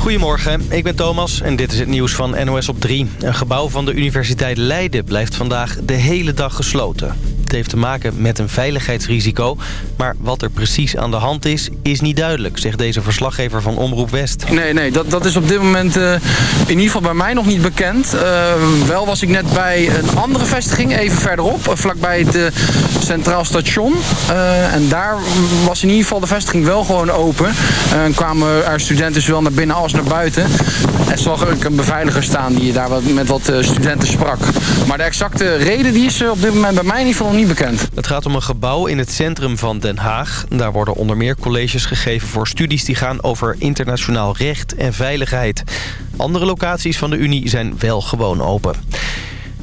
Goedemorgen, ik ben Thomas en dit is het nieuws van NOS op 3. Een gebouw van de Universiteit Leiden blijft vandaag de hele dag gesloten. Het heeft te maken met een veiligheidsrisico. Maar wat er precies aan de hand is, is niet duidelijk, zegt deze verslaggever van Omroep West. Nee, nee, dat, dat is op dit moment uh, in ieder geval bij mij nog niet bekend. Uh, wel was ik net bij een andere vestiging, even verderop, uh, vlakbij het Centraal Station. en daar was in ieder geval de vestiging wel gewoon open. En kwamen er studenten zowel naar binnen als naar buiten. En zag ik een beveiliger staan die daar met wat studenten sprak. Maar de exacte reden die is op dit moment bij mij in ieder geval nog niet bekend. Het gaat om een gebouw in het centrum van Den Haag. Daar worden onder meer colleges gegeven voor studies die gaan over internationaal recht en veiligheid. Andere locaties van de Unie zijn wel gewoon open.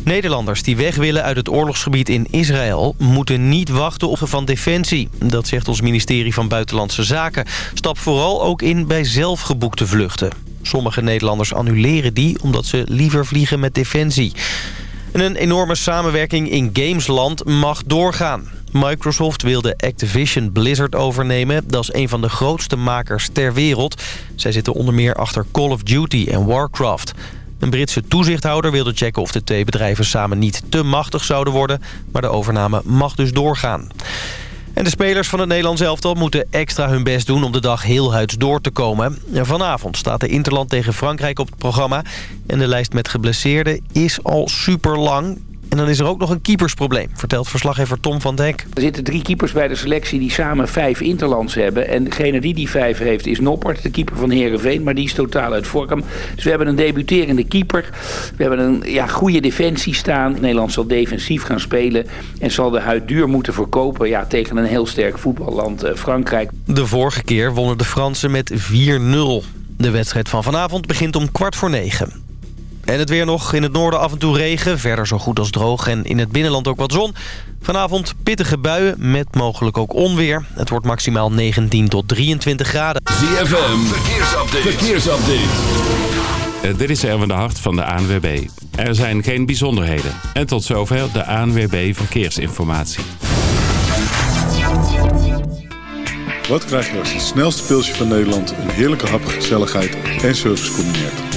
Nederlanders die weg willen uit het oorlogsgebied in Israël... moeten niet wachten op van Defensie. Dat zegt ons ministerie van Buitenlandse Zaken. Stap vooral ook in bij zelfgeboekte vluchten. Sommige Nederlanders annuleren die omdat ze liever vliegen met Defensie. En een enorme samenwerking in gamesland mag doorgaan. Microsoft wilde Activision Blizzard overnemen. Dat is een van de grootste makers ter wereld. Zij zitten onder meer achter Call of Duty en Warcraft. Een Britse toezichthouder wilde checken of de twee bedrijven samen niet te machtig zouden worden. Maar de overname mag dus doorgaan. En de spelers van het Nederlands elftal moeten extra hun best doen om de dag heel huids door te komen. Vanavond staat de Interland tegen Frankrijk op het programma. En de lijst met geblesseerden is al super lang. En dan is er ook nog een keepersprobleem, vertelt verslaggever Tom van Dek. Er zitten drie keepers bij de selectie die samen vijf interlands hebben. En degene die die vijf heeft is Noppert, de keeper van Herenveen, maar die is totaal uit vorm. Dus we hebben een debuterende keeper. We hebben een ja, goede defensie staan. Nederland zal defensief gaan spelen en zal de huid duur moeten verkopen ja, tegen een heel sterk voetballand eh, Frankrijk. De vorige keer wonnen de Fransen met 4-0. De wedstrijd van vanavond begint om kwart voor negen. En het weer nog. In het noorden af en toe regen. Verder zo goed als droog. En in het binnenland ook wat zon. Vanavond pittige buien met mogelijk ook onweer. Het wordt maximaal 19 tot 23 graden. ZFM. Verkeersupdate. Verkeersupdate. Uh, dit is Erwin de Hart van de ANWB. Er zijn geen bijzonderheden. En tot zover de ANWB Verkeersinformatie. Wat krijg je als het snelste pilsje van Nederland... een heerlijke hap, gezelligheid en service combineert?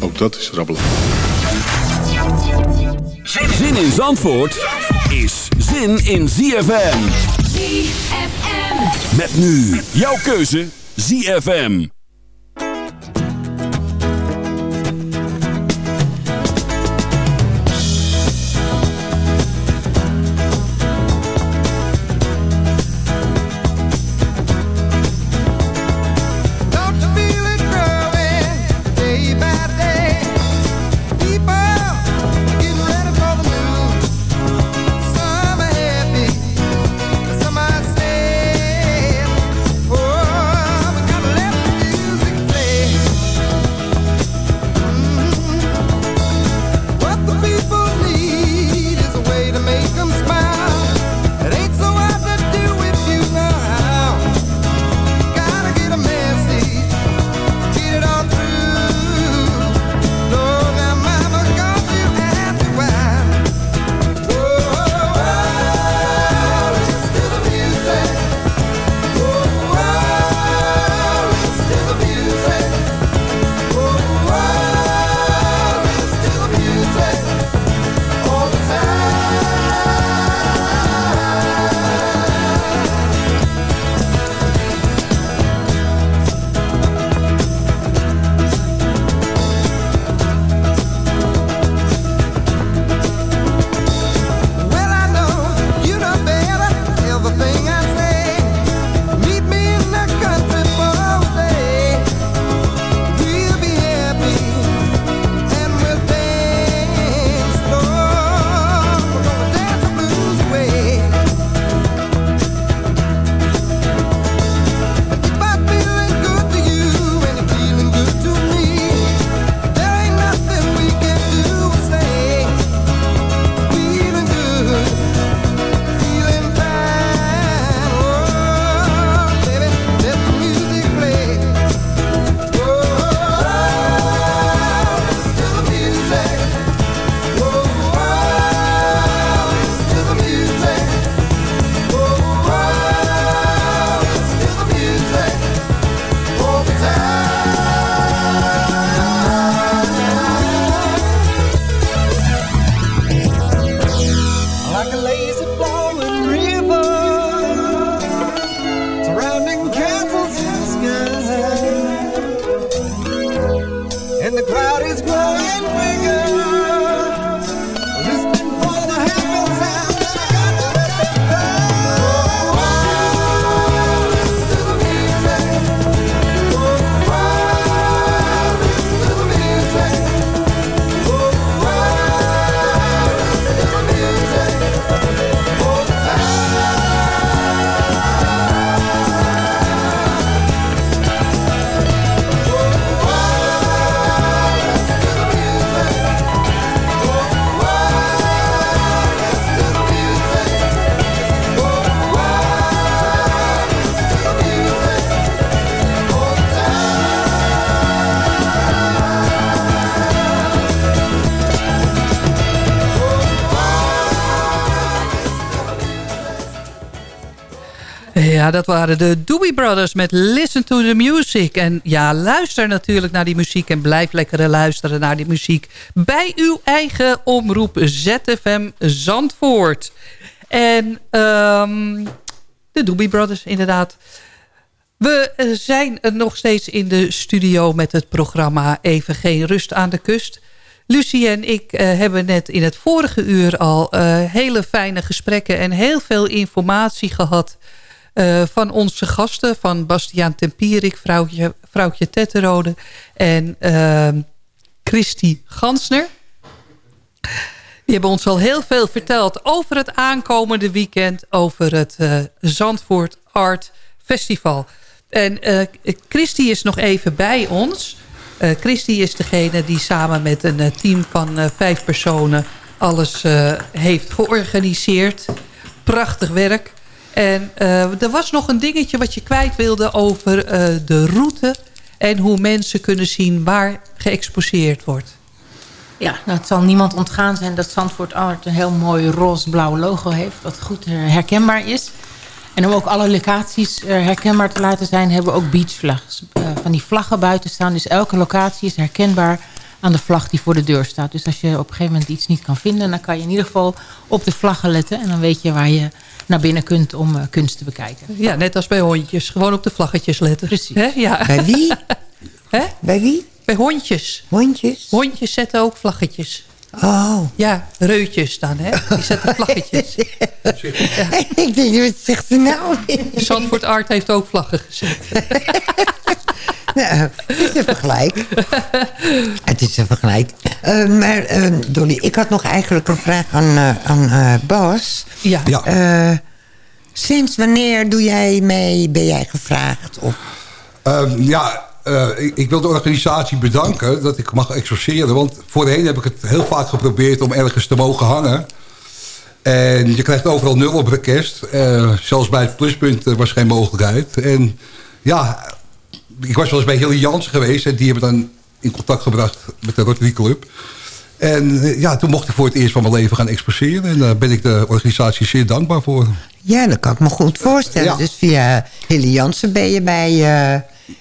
Ook dat is rabbelen. Zin in Zandvoort is zin in ZFM. ZFM. Met nu jouw keuze ZFM. Dat waren de Doobie Brothers met Listen to the Music. En ja, luister natuurlijk naar die muziek en blijf lekker luisteren naar die muziek... bij uw eigen omroep ZFM Zandvoort. En ehm, de Doobie Brothers, inderdaad. We eh, zijn nog steeds in de studio met het programma Even Geen Rust aan de Kust... Lucie en ik uh, hebben net in het vorige uur al uh, hele fijne gesprekken... en heel veel informatie gehad uh, van onze gasten. Van Bastiaan Tempierik, vrouwtje, vrouwtje Tetterode en uh, Christy Gansner. Die hebben ons al heel veel verteld over het aankomende weekend... over het uh, Zandvoort Art Festival. En Christy is nog even bij ons... Christy is degene die samen met een team van vijf personen alles heeft georganiseerd. Prachtig werk. En er was nog een dingetje wat je kwijt wilde over de route... en hoe mensen kunnen zien waar geëxposeerd wordt. Ja, nou, het zal niemand ontgaan zijn dat Zandvoort Art een heel mooi roze-blauw logo heeft... wat goed herkenbaar is. En om ook alle locaties herkenbaar te laten zijn... hebben we ook beachvlags. Van die vlaggen buiten staan. Dus elke locatie is herkenbaar aan de vlag die voor de deur staat. Dus als je op een gegeven moment iets niet kan vinden... dan kan je in ieder geval op de vlaggen letten. En dan weet je waar je naar binnen kunt om uh, kunst te bekijken. Ja, net als bij hondjes. Gewoon op de vlaggetjes letten. Precies. He? Ja. Bij wie? He? Bij wie? Bij hondjes. Hondjes? Hondjes zetten ook vlaggetjes. Oh. Ja, reutjes dan, hè? Die zetten vlaggetjes. ja. Ik denk, wat zegt ze nou? Zandvoort Art heeft ook vlaggen gezet. Nou, het is een vergelijk. het is een vergelijk. Uh, maar uh, Dolly, ik had nog eigenlijk een vraag aan, uh, aan Bas. Ja. ja. sinds wanneer doe jij mee? Ben jij gevraagd? Of? Ehm, ja, uh, ik, ik, wil de organisatie bedanken dat ik mag exorceren. Want voorheen heb ik het heel vaak geprobeerd om ergens te mogen hangen. En je krijgt overal nul op request. Uh, zelfs bij het pluspunt uh, was geen mogelijkheid. En ja, ik was wel eens bij Hilly Jansen geweest. En die hebben dan in contact gebracht met de Rotary Club. En ja, toen mocht ik voor het eerst van mijn leven gaan exposeren. En daar ben ik de organisatie zeer dankbaar voor. Ja, dat kan ik me goed voorstellen. Ja. Dus via Hilly Jansen ben je bij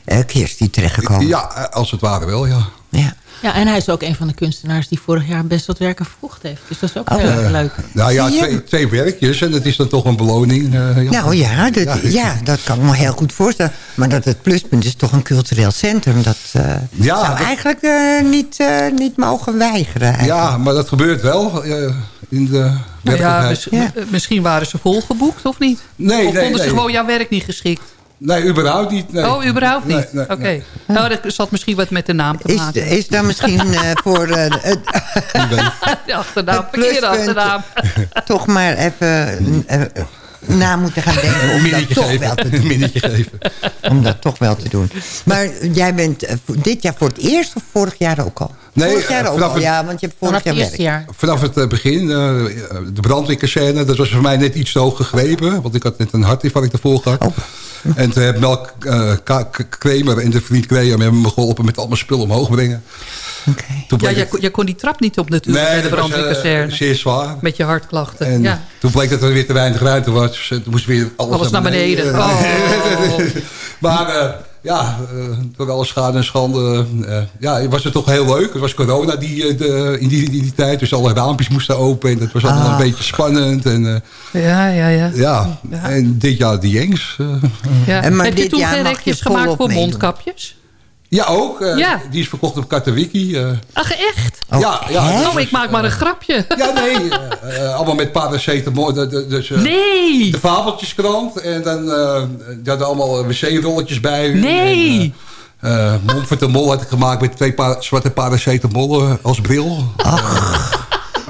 uh, Kirstie terechtgekomen. Ja, als het ware wel, ja. ja. Ja, en hij is ook een van de kunstenaars die vorig jaar best wat werken verkocht heeft. Dus dat is ook oh, heel erg leuk. Nou ja, twee, twee, werkjes en dat is dan toch een beloning. Uh, ja. Nou ja dat, ja. ja. dat kan ik me heel goed voorstellen. Maar dat het pluspunt is toch een cultureel centrum. Dat uh, ja, zou dat... eigenlijk uh, niet, niet mogen weigeren. Eigenlijk. Ja, maar dat gebeurt wel in de nou ja, mis, Misschien waren ze volgeboekt of niet? Nee, of nee, vonden nee. ze gewoon jouw werk niet geschikt? Nee, überhaupt niet. Nee. Oh, überhaupt niet? Nee, nee, Oké. Okay. Nou, dat zat misschien wat met de naam te is, maken. Is daar misschien uh, voor... Uh, het, de achternaam, verkeerde achternaam. toch maar even uh, na moeten gaan denken om dat toch geven. wel te doen. Minnetje geven. om dat toch wel te doen. Maar jij bent dit jaar voor het eerst of vorig jaar ook al? Nee, vorig jaar ook al, het, ja, want je hebt vorig jaar werk. jaar. Vanaf het begin, uh, de brandweerkazerne, dat was voor mij net iets te hoog gegrepen. Want ik had net een hartinfarct ervoor gehad. Oh. En toen hebben Melk uh, Kramer en de vriend Kramer hebben me geholpen met allemaal spullen omhoog brengen. Okay. Ja, je, je, kon die trap niet op natuurlijk nee, bij de brandweerkazerne. Uh, zeer zwaar. Met je hartklachten. En ja. toen bleek dat er weer te weinig ruimte was. Toen moest weer alles, alles naar beneden. beneden. Oh. maar uh, ja, uh, door alle schade en schande uh, ja, was het toch heel leuk. Het was corona die, de, in, die, in die tijd. Dus alle raampjes moesten open. En dat was allemaal ah. een beetje spannend. En, ja, ja, ja, ja. Ja, en dit jaar die Jengs. Ja. En maar Heb je toen geen rekjes gemaakt voor mondkapjes? Ja, ook. eh, Ja. Die is verkocht op Katowiki. eh. Ach, echt? ja, ja. dus- Oh, ik maak maar een grapje. Ja, nee. eh, eh, allemaal met paracetamol. de- de- Dus, eh, Nee! De fabeltjeskrant. En dan uh, hadden allemaal wc-rolletjes bij. Nee! En, eh, eh, Montfort en Mol had ik gemaakt met twee pa zwarte paracetamol eh, als bril.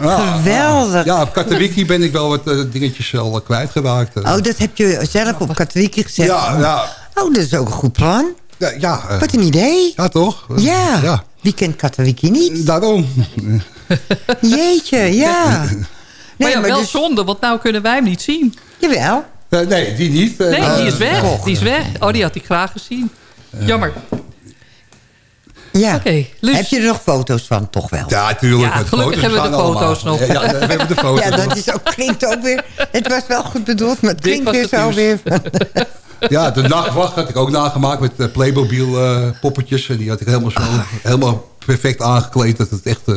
Ja, Geweldig. Ja, op Katowiki ben ik wel wat eh, dingetjes al eh, kwijtgeraakt. eh. Oh, dat heb je zelf op Katowiki gezegd? Ja, ja. Oh, dat is ook een goed plan. Ja, ja, eh, Wat een idee. ja toch? Ja. ja. Wie kent Katowiki niet? Daarom. Jeetje, ja. maar ja, wel dus- zonde, want nou kunnen wij hem niet zien. Jawel. Eh, nee, die niet. Eh, Nee, die is weg. Die is weg. Oh, die had ik graag gezien. Jammer. Ja. Heb je er nog foto's van? Toch wel. Ja, tuurlijk. Ja, met gelukkig foto's hebben we de foto's allemaal. nog. Ja, ja, we hebben de foto's Ja, dat is ook, klinkt ook weer... Het was wel goed bedoeld, maar het Dit klinkt was weer het zo nieuws. weer... Ja, de nachtwacht had ik ook nagemaakt met eh, Playmobil eh, poppetjes. En die had ik helemaal, zo, helemaal perfect aangekleed dat het echt eh,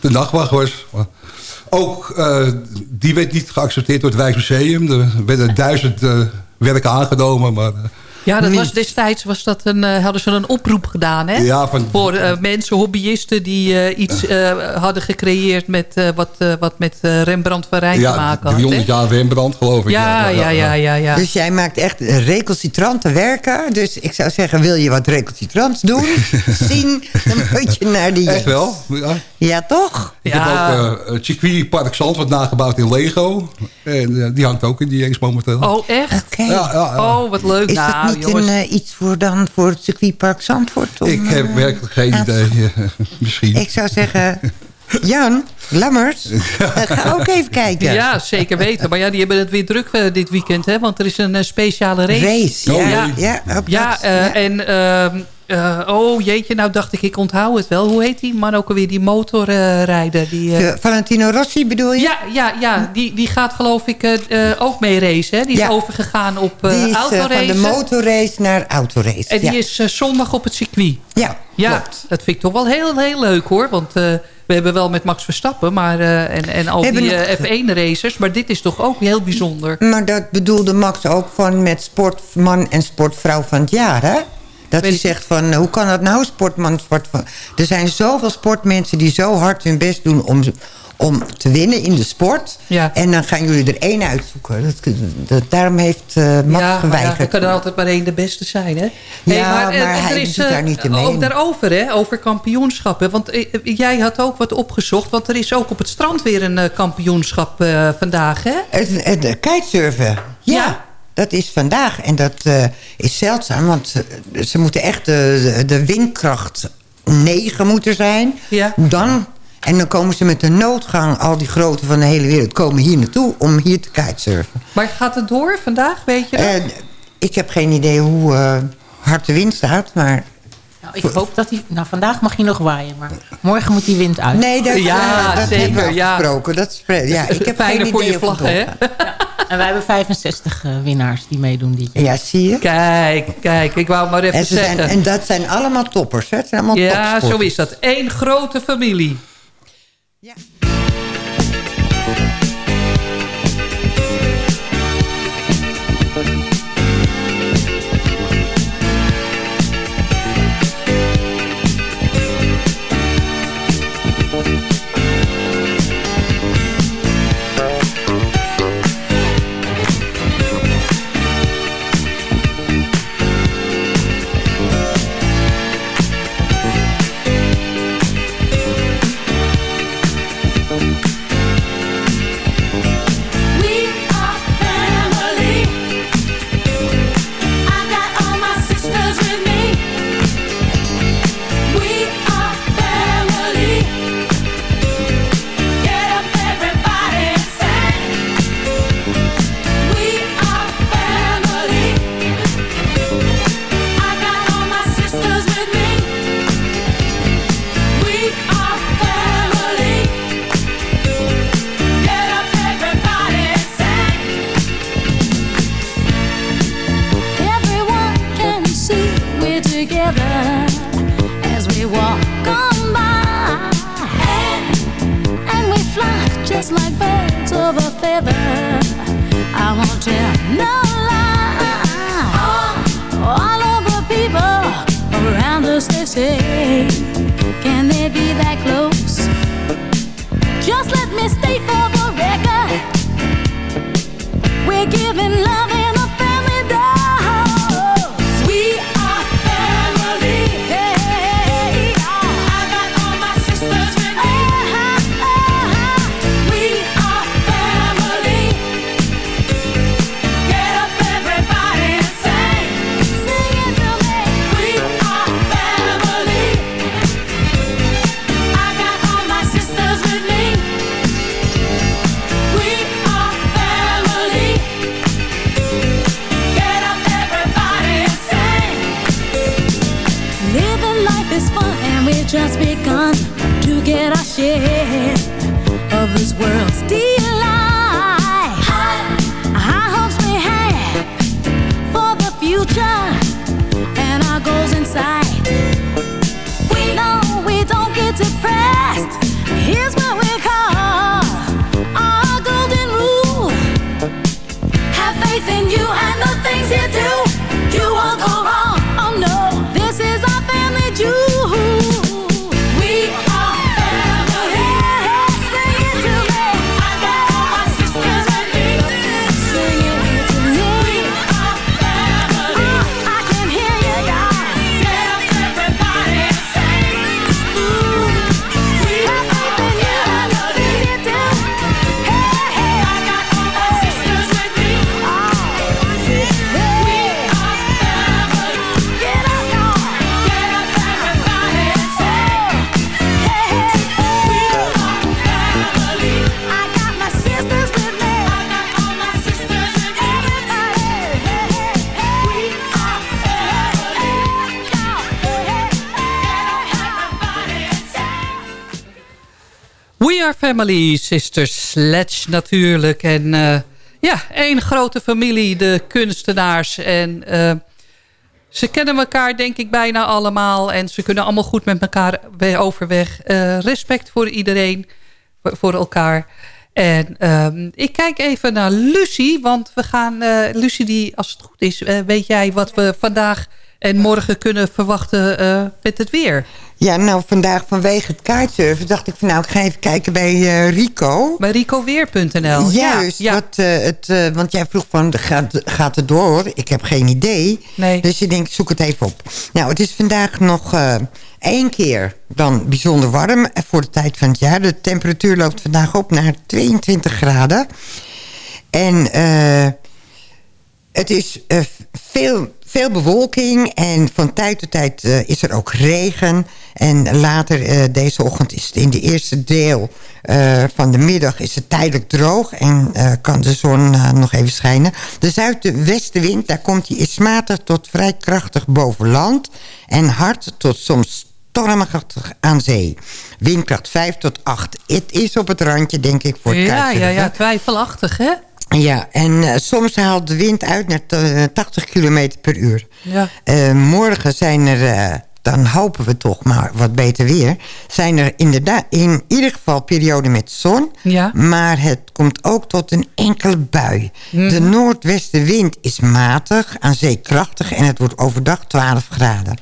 de nachtwacht was. Maar ook, die werd niet geaccepteerd door het Rijksmuseum. Er werden duizend werken aangenomen, maar... Ja, dat Niet. was destijds was dat een, eh, hadden ze een oproep gedaan. Hè? Ja, van- Voor eh, mensen, hobbyisten die eh, iets eh, hadden gecreëerd met eh, wat, eh, wat met eh, Rembrandt van Rijn te ja, maken had. 300 hè? jaar Rembrandt, geloof ik. Ja, ja, ja, ja, ja. Dus jij maakt echt recalcitrante werken. Dus ik zou zeggen, wil je wat recalcitrants doen? zien, dan moet je naar die... Echt wel, ja. Ja, toch? Ik Ja. heb ook eh, het Park Zandvoort nagebouwd in Lego. En die hangt ook in die Yanks momenteel. Oh, echt? Oké. Ja, ja, ja. Oh, wat leuk. Is nou, dat niet jongens. een, eh, iets voor, dan, voor het circuitpark Zandvoort? om, ik heb eh, werkelijk geen idee. Misschien. Ik zou zeggen, Jan, Lammers, ga ook even kijken. Ja, zeker weten. Maar ja, die hebben het weer druk eh, dit weekend, hè? Want er is een eh, speciale race. Race, Oh, ja. jee. ja, Ja, dat- eh, ja. en... eh, oh jeetje, nou dacht ik, ik onthoud het wel. Hoe heet die man ook alweer, die motorrijder? die, eh, De Valentino Rossi bedoel je? ja, ja, ja die, die gaat geloof ik eh, ook mee racen. Hè? Die is overgegaan op Die is van de motorrace naar autorace. en die ja. is zondag op het circuit. ja, Ja, klopt. dat vind ik toch wel heel, heel leuk hoor. Want we hebben wel met Max Verstappen maar, en, en al die hebben eh, F1-racers. Maar dit is toch ook heel bijzonder. Maar dat bedoelde Max ook van met sportman en sportvrouw van het jaar, hè? Dat ik- zegt van, hoe kan dat nou, sportman, sportvrouw? Er zijn zoveel sportmensen die zo hard hun best doen om, om te winnen in de sport. Ja. En dan gaan jullie er één uitzoeken. Dat, dat, daarom heeft eh, Max ja, maar ja, er geweigerd. kan er altijd maar één de beste zijn, hè? Ja, eh, maar hij doet daar niet mee. Ook daarover, hè? Over kampioenschappen. Want eh, jij had ook wat opgezocht. Want er is ook op het strand weer een eh, kampioenschap eh, vandaag, hè? Het, het, het kitesurfen, ja. Ja. Dat is vandaag. En dat eh, is zeldzaam, want eh, ze moeten echt de, windkracht 9 moeten zijn. Ja. Dan, en dan komen ze met de noodgang, al die grote van de hele wereld... komen hier naartoe om hier te kitesurfen. Maar gaat het door vandaag, weet je dat? Eh, ik heb geen idee hoe hard de wind staat, maar... Nou, ik hoop dat hij... Nou, vandaag mag hij nog waaien, maar morgen moet die wind uit. Nee, dat, Ja, dat zeker, hebben we ja. afgesproken. Dat spre- ja, ik heb Fijner geen voor idee je hè? doorgaat. En wij hebben 65 eh, winnaars die meedoen dit jaar. Ja, zie je? Kijk, kijk, ik wou maar even En, ze zijn, zeggen. en dat zijn allemaal toppers, hè? Het zijn allemaal ja, zo is dat. Eén grote familie. Ja. Faith in you and the things you do. Family, sisters Sledge natuurlijk. En eh, ja, één grote familie, de kunstenaars. En eh, ze kennen elkaar denk ik bijna allemaal. En ze kunnen allemaal goed met elkaar we- overweg. Eh, respect voor iedereen, voor, elkaar. En ehm, ik kijk even naar Lucie. Want we gaan, Lucie, die, als het goed is, weet jij wat we vandaag en morgen kunnen verwachten eh, met het weer? Ja, nou vandaag vanwege het kaartsurfen dacht ik van nou ik ga even kijken bij eh, Rico. Bij ricoweer.nl. Juist, ja. Wat, eh, het, want jij vroeg van gaat, gaat het door? Ik heb geen idee. Nee. Dus je denkt zoek het even op. Nou het is vandaag nog één keer dan bijzonder warm voor de tijd van het jaar. De temperatuur loopt vandaag op naar 22 graden. En eh, het is eh, veel, veel bewolking en van tijd tot tijd eh, is er ook regen. En later eh, deze ochtend is het in de eerste deel van de middag is het tijdelijk droog. En kan de zon nog even schijnen. De zuidwestenwind, daar komt hij, is matig tot vrij krachtig boven land. En hard tot soms stormachtig aan zee. Windkracht 5 tot 8. Het is op het randje, denk ik, voor het ja, ja, ja, twijfelachtig, hè? Ja, en eh, soms haalt de wind uit naar t- eh, 80 km per uur. Ja. Eh, morgen zijn er, dan hopen we toch maar wat beter weer... zijn er inderdaad in ieder geval perioden met zon... Ja. maar het komt ook tot een enkele bui. Mhm. De noordwestenwind is matig, aan zee krachtig... en het wordt overdag 12 graden.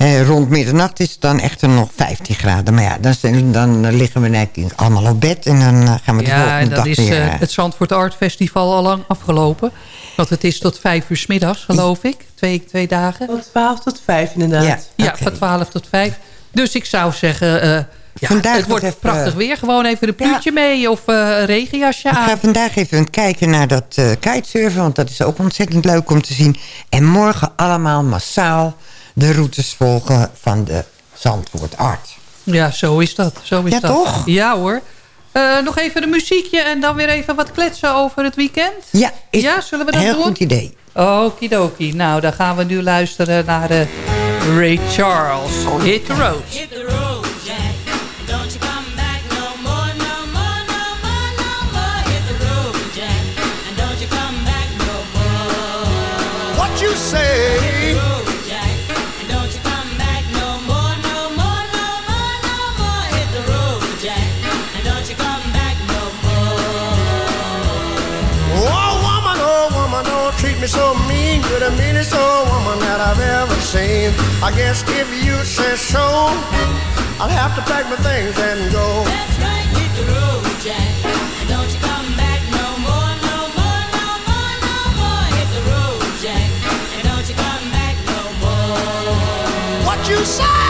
Eh, rond middernacht is het dan echter nog 15 graden. Maar ja, dan, dan liggen we net allemaal op bed... en dan eh, gaan we de Ja, volgende en dan dag is weer... eh, eh, het Zandvoort Art Festival al lang afgelopen. Want het is tot vijf uur 's middags, geloof ik. Twee, twee dagen. Van 12 tot 5 inderdaad. Ja. Ja, van 12 tot 5. Dus ik zou zeggen, eh, ja, Vandaag het wordt even- prachtig weer. Gewoon even een puurtje mee of eh, een regenjasje Ik ga aan. vandaag even kijken naar dat eh kitesurfen, want dat is ook ontzettend leuk om te zien. En morgen allemaal massaal de routes volgen van de Zandvoort Art. Ja, zo is dat. Zo is Ja, dat. toch? Ja hoor. Eh, nog even een muziekje en dan weer even wat kletsen over het weekend. Ja, is Ja, zullen we dat heel doen? goed idee. Okidoki. Nou, dan gaan we nu luisteren naar eh, Ray Charles. Hit the road. Hit the road, treat me so mean. You're the meanest old woman that I've ever seen. I guess if you say so, I'll have to pack my things and go. That's right, hit the road, Jack. Don't you come back no more, no more, no more, no more. Hit the road, Jack. And don't you come back no more. What you say?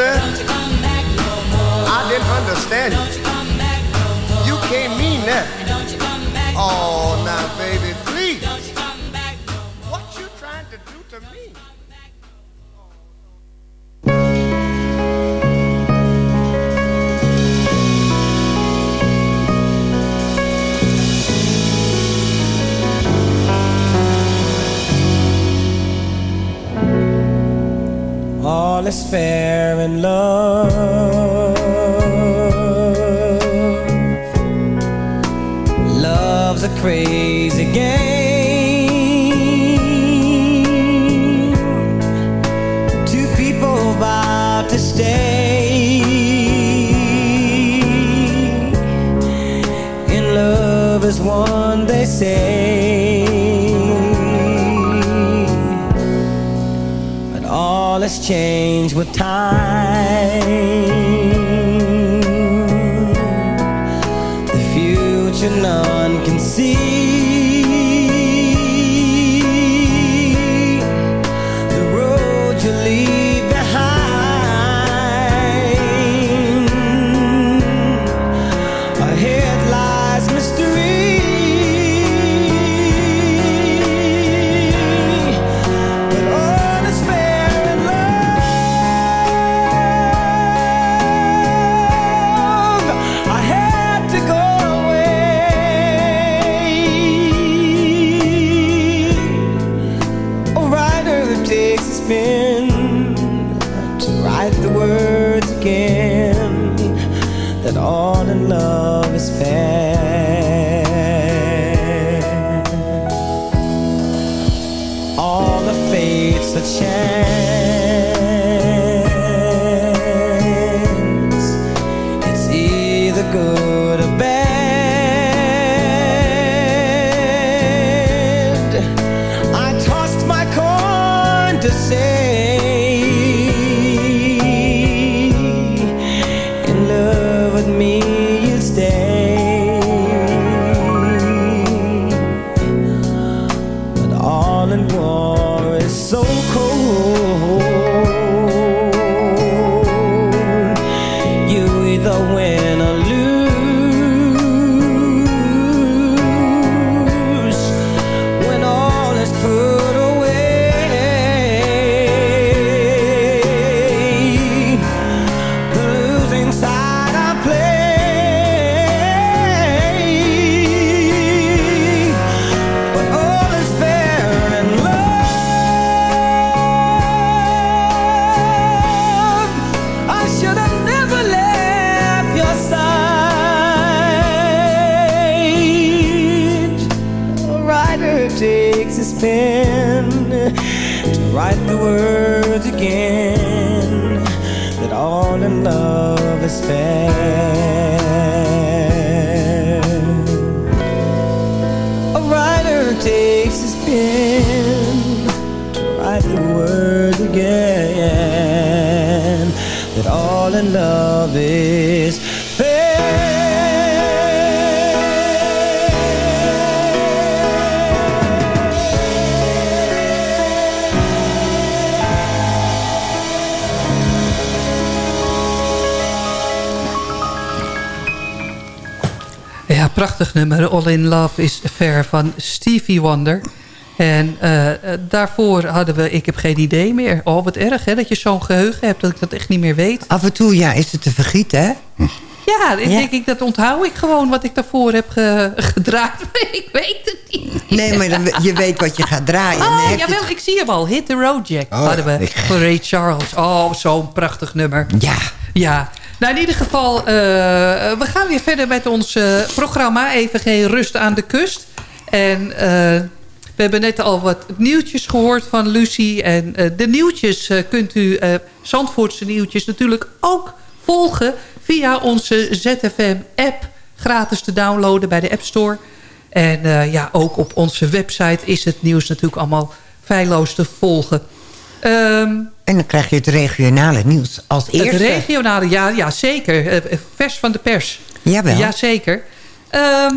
said? I didn't understand you. fair and love. All in Love is Fair van Stevie Wonder. En eh, daarvoor hadden we Ik heb geen idee meer. Oh, wat erg hè, dat je zo'n geheugen hebt dat ik dat echt niet meer weet. Af en toe ja, is het te vergieten hè? Ja, denk ik, dat onthoud ik gewoon wat ik daarvoor heb gedraaid. ik weet het niet. Nee, maar je weet wat je gaat draaien. Oh, jawel, ik zie hem al. Hit the Road Jack oh, hadden we. For Ray Charles. Oh, zo'n prachtig nummer. Ja. Ja, nou, in ieder geval, eh, we gaan weer verder met ons eh, programma. Even geen rust aan de kust. En eh, we hebben net al wat nieuwtjes gehoord van Lucie. En de nieuwtjes kunt u, Zandvoortse nieuwtjes, natuurlijk ook volgen... via onze ZFM-app, gratis te downloaden bij de App Store. En ja, ook op onze website is het nieuws natuurlijk allemaal feilloos te volgen. Ehm, En dan krijg je het regionale nieuws als eerste. het regionale, ja, ja zeker. Eh, Vers van de pers. Jawel. Jazeker. Ehm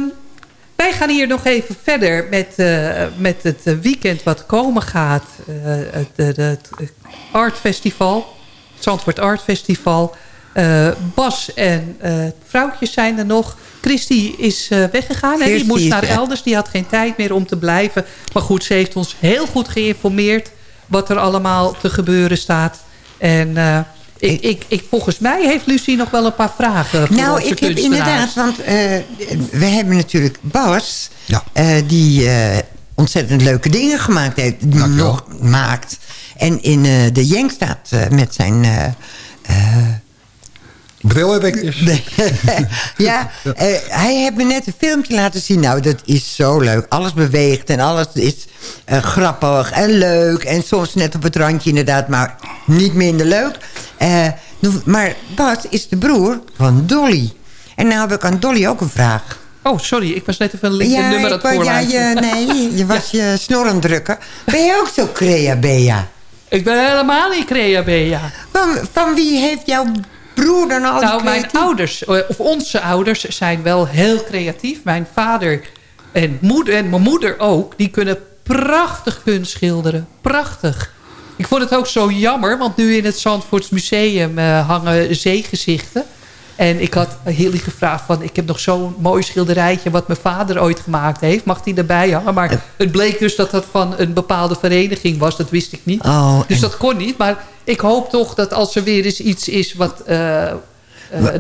wij gaan hier nog even verder met, eh, met het eh, weekend wat komen gaat. Eh, het, Art Festival. Het Zandvoort Art Festival. Eh, Bas en eh vrouwtjes zijn er nog. Christy is eh, weggegaan. Hè? Die moest naar elders. Die had geen tijd meer om te blijven. Maar goed, ze heeft ons heel goed geïnformeerd... wat er allemaal te gebeuren staat. En eh, ik, ik, ik, volgens mij heeft Lucie nog wel een paar vragen voor Nou, ik heb inderdaad, want eh, we hebben natuurlijk Bas... Ja. eh, die eh, ontzettend leuke dingen gemaakt heeft. Nog maakt. En in eh, de Jenk staat eh, met zijn... eh, eh, Brillenwekkers. ja, eh, hij heeft me net een filmpje laten zien. Nou, dat is zo leuk. Alles beweegt en alles is eh, grappig en leuk. En soms net op het randje inderdaad, maar niet minder leuk. Eh, nou, maar Bas is de broer van Dolly. En nou heb ik aan Dolly ook een vraag. Oh, sorry. Ik was net even een LinkedIn nummer aan ik het wou- ja, je, nee, je was je snor aan drukken. Ben je ook zo crea, Bea? Ik ben helemaal niet crea, Bea. Van, van wie heeft jouw broer dan al Nou, mijn ouders, eh, of onze ouders, zijn wel heel creatief. Mijn vader en, moeder, en mijn moeder ook, die kunnen prachtig kunst schilderen. Prachtig. Ik vond het ook zo jammer, want nu in het Zandvoorts Museum eh, hangen zeegezichten. En ik had Hilly gevraagd van, ik heb nog zo'n mooi schilderijtje... wat mijn vader ooit gemaakt heeft. Mag die erbij hangen? Maar het bleek dus dat dat van een bepaalde vereniging was. Dat wist ik niet. Oh, dus en- dat kon niet. Maar ik hoop toch dat als er weer eens iets is wat... eh, eh,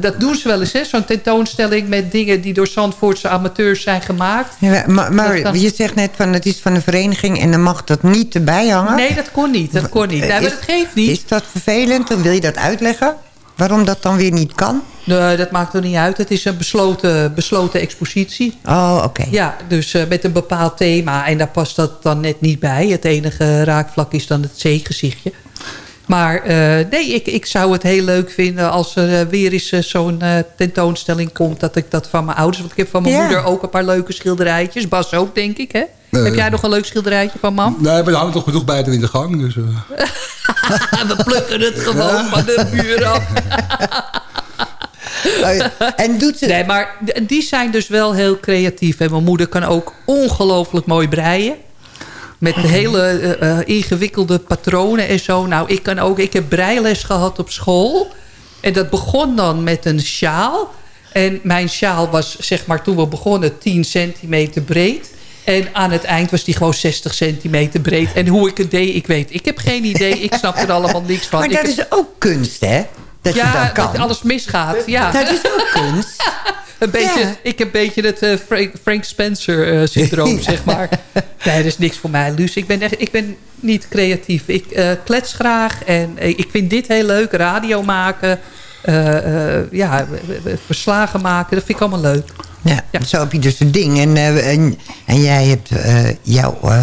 dat doen ze wel eens, hè? Zo'n tentoonstelling met dingen die door Zandvoortse amateurs zijn gemaakt. Ja, maar maar je zegt net van het is van een vereniging en dan mag dat niet erbij hangen. Nee, dat kon niet. Dat kon niet. Nee, maar Is- dat geeft niet. Is dat vervelend? Dan wil je dat uitleggen? Waarom dat dan weer niet kan? Nee, dat maakt er niet uit. Het is een besloten, besloten expositie. Oh, oké. Ja, dus eh, met een bepaald thema. En daar past dat dan net niet bij. Het enige raakvlak is dan het zeegezichtje. Maar eh, nee, ik, ik zou het heel leuk vinden als er eh, weer eens zo'n tentoonstelling komt... dat ik dat van mijn ouders... want ik heb van mijn Ja. moeder ook een paar leuke schilderijtjes. Bas ook, denk ik, hè? Heb jij nog een leuk schilderijtje van mam? Nee, maar er hangen toch genoeg bij er in de gang. Dus, eh. We plukken het gewoon van de muur af. En doet ze... Nee, maar die zijn dus wel heel creatief. En mijn moeder kan ook ongelooflijk mooi breien. Met hele eh, eh, ingewikkelde patronen en zo. Nou, ik kan ook. Ik heb breiles gehad op school. En dat begon dan met een sjaal. En mijn sjaal was, zeg maar, toen we begonnen, 10 centimeter breed. En aan het eind was die gewoon 60 centimeter breed. En hoe ik het deed, ik weet. Ik heb geen idee. Ik snap er allemaal niks van. maar dat is ook kunst, hè? Dat je ja, dat kan. dat alles misgaat. Ja. Dat is ook kunst. Een beetje, Ja. Ik heb een beetje het eh, Frank, Frank Spencer-syndroom, zeg maar. Nee, dat is niks voor mij, Luus. Ik ben, echt, ik ben niet creatief. Ik eh, klets graag en eh, ik vind dit heel leuk. Radio maken, eh, eh, ja, w- w- verslagen maken, dat vind ik allemaal leuk. Ja, zo heb je dus een ding. En, eh, en, en jij hebt eh, jouw eh,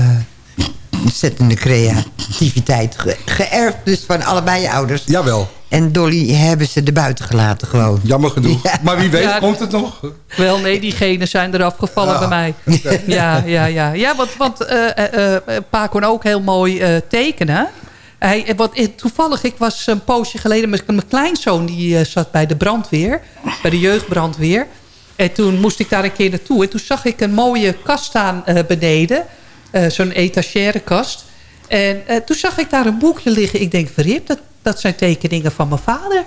ontzettende creativiteit ge- geërfd. Dus van allebei je ouders. Jawel. En Dolly hebben ze er buiten gelaten gewoon. Jammer genoeg. Ja. Maar wie weet Ja. komt het nog. Wel, nee, die genen zijn eraf gevallen Ja. bij mij. Ja, ja, ja. ja want, want eh, eh, eh, pa kon ook heel mooi eh, tekenen. Hij, eh, wat, eh, toevallig, ik was een poosje geleden... met mijn kleinzoon die eh, zat bij de brandweer. Bij de jeugdbrandweer. En toen moest ik daar een keer naartoe. En toen zag ik een mooie kast staan beneden. Eh, Zo'n etagèrekast. En toen zag ik daar een boekje liggen. Ik denk, verrip, dat, dat zijn tekeningen van mijn vader.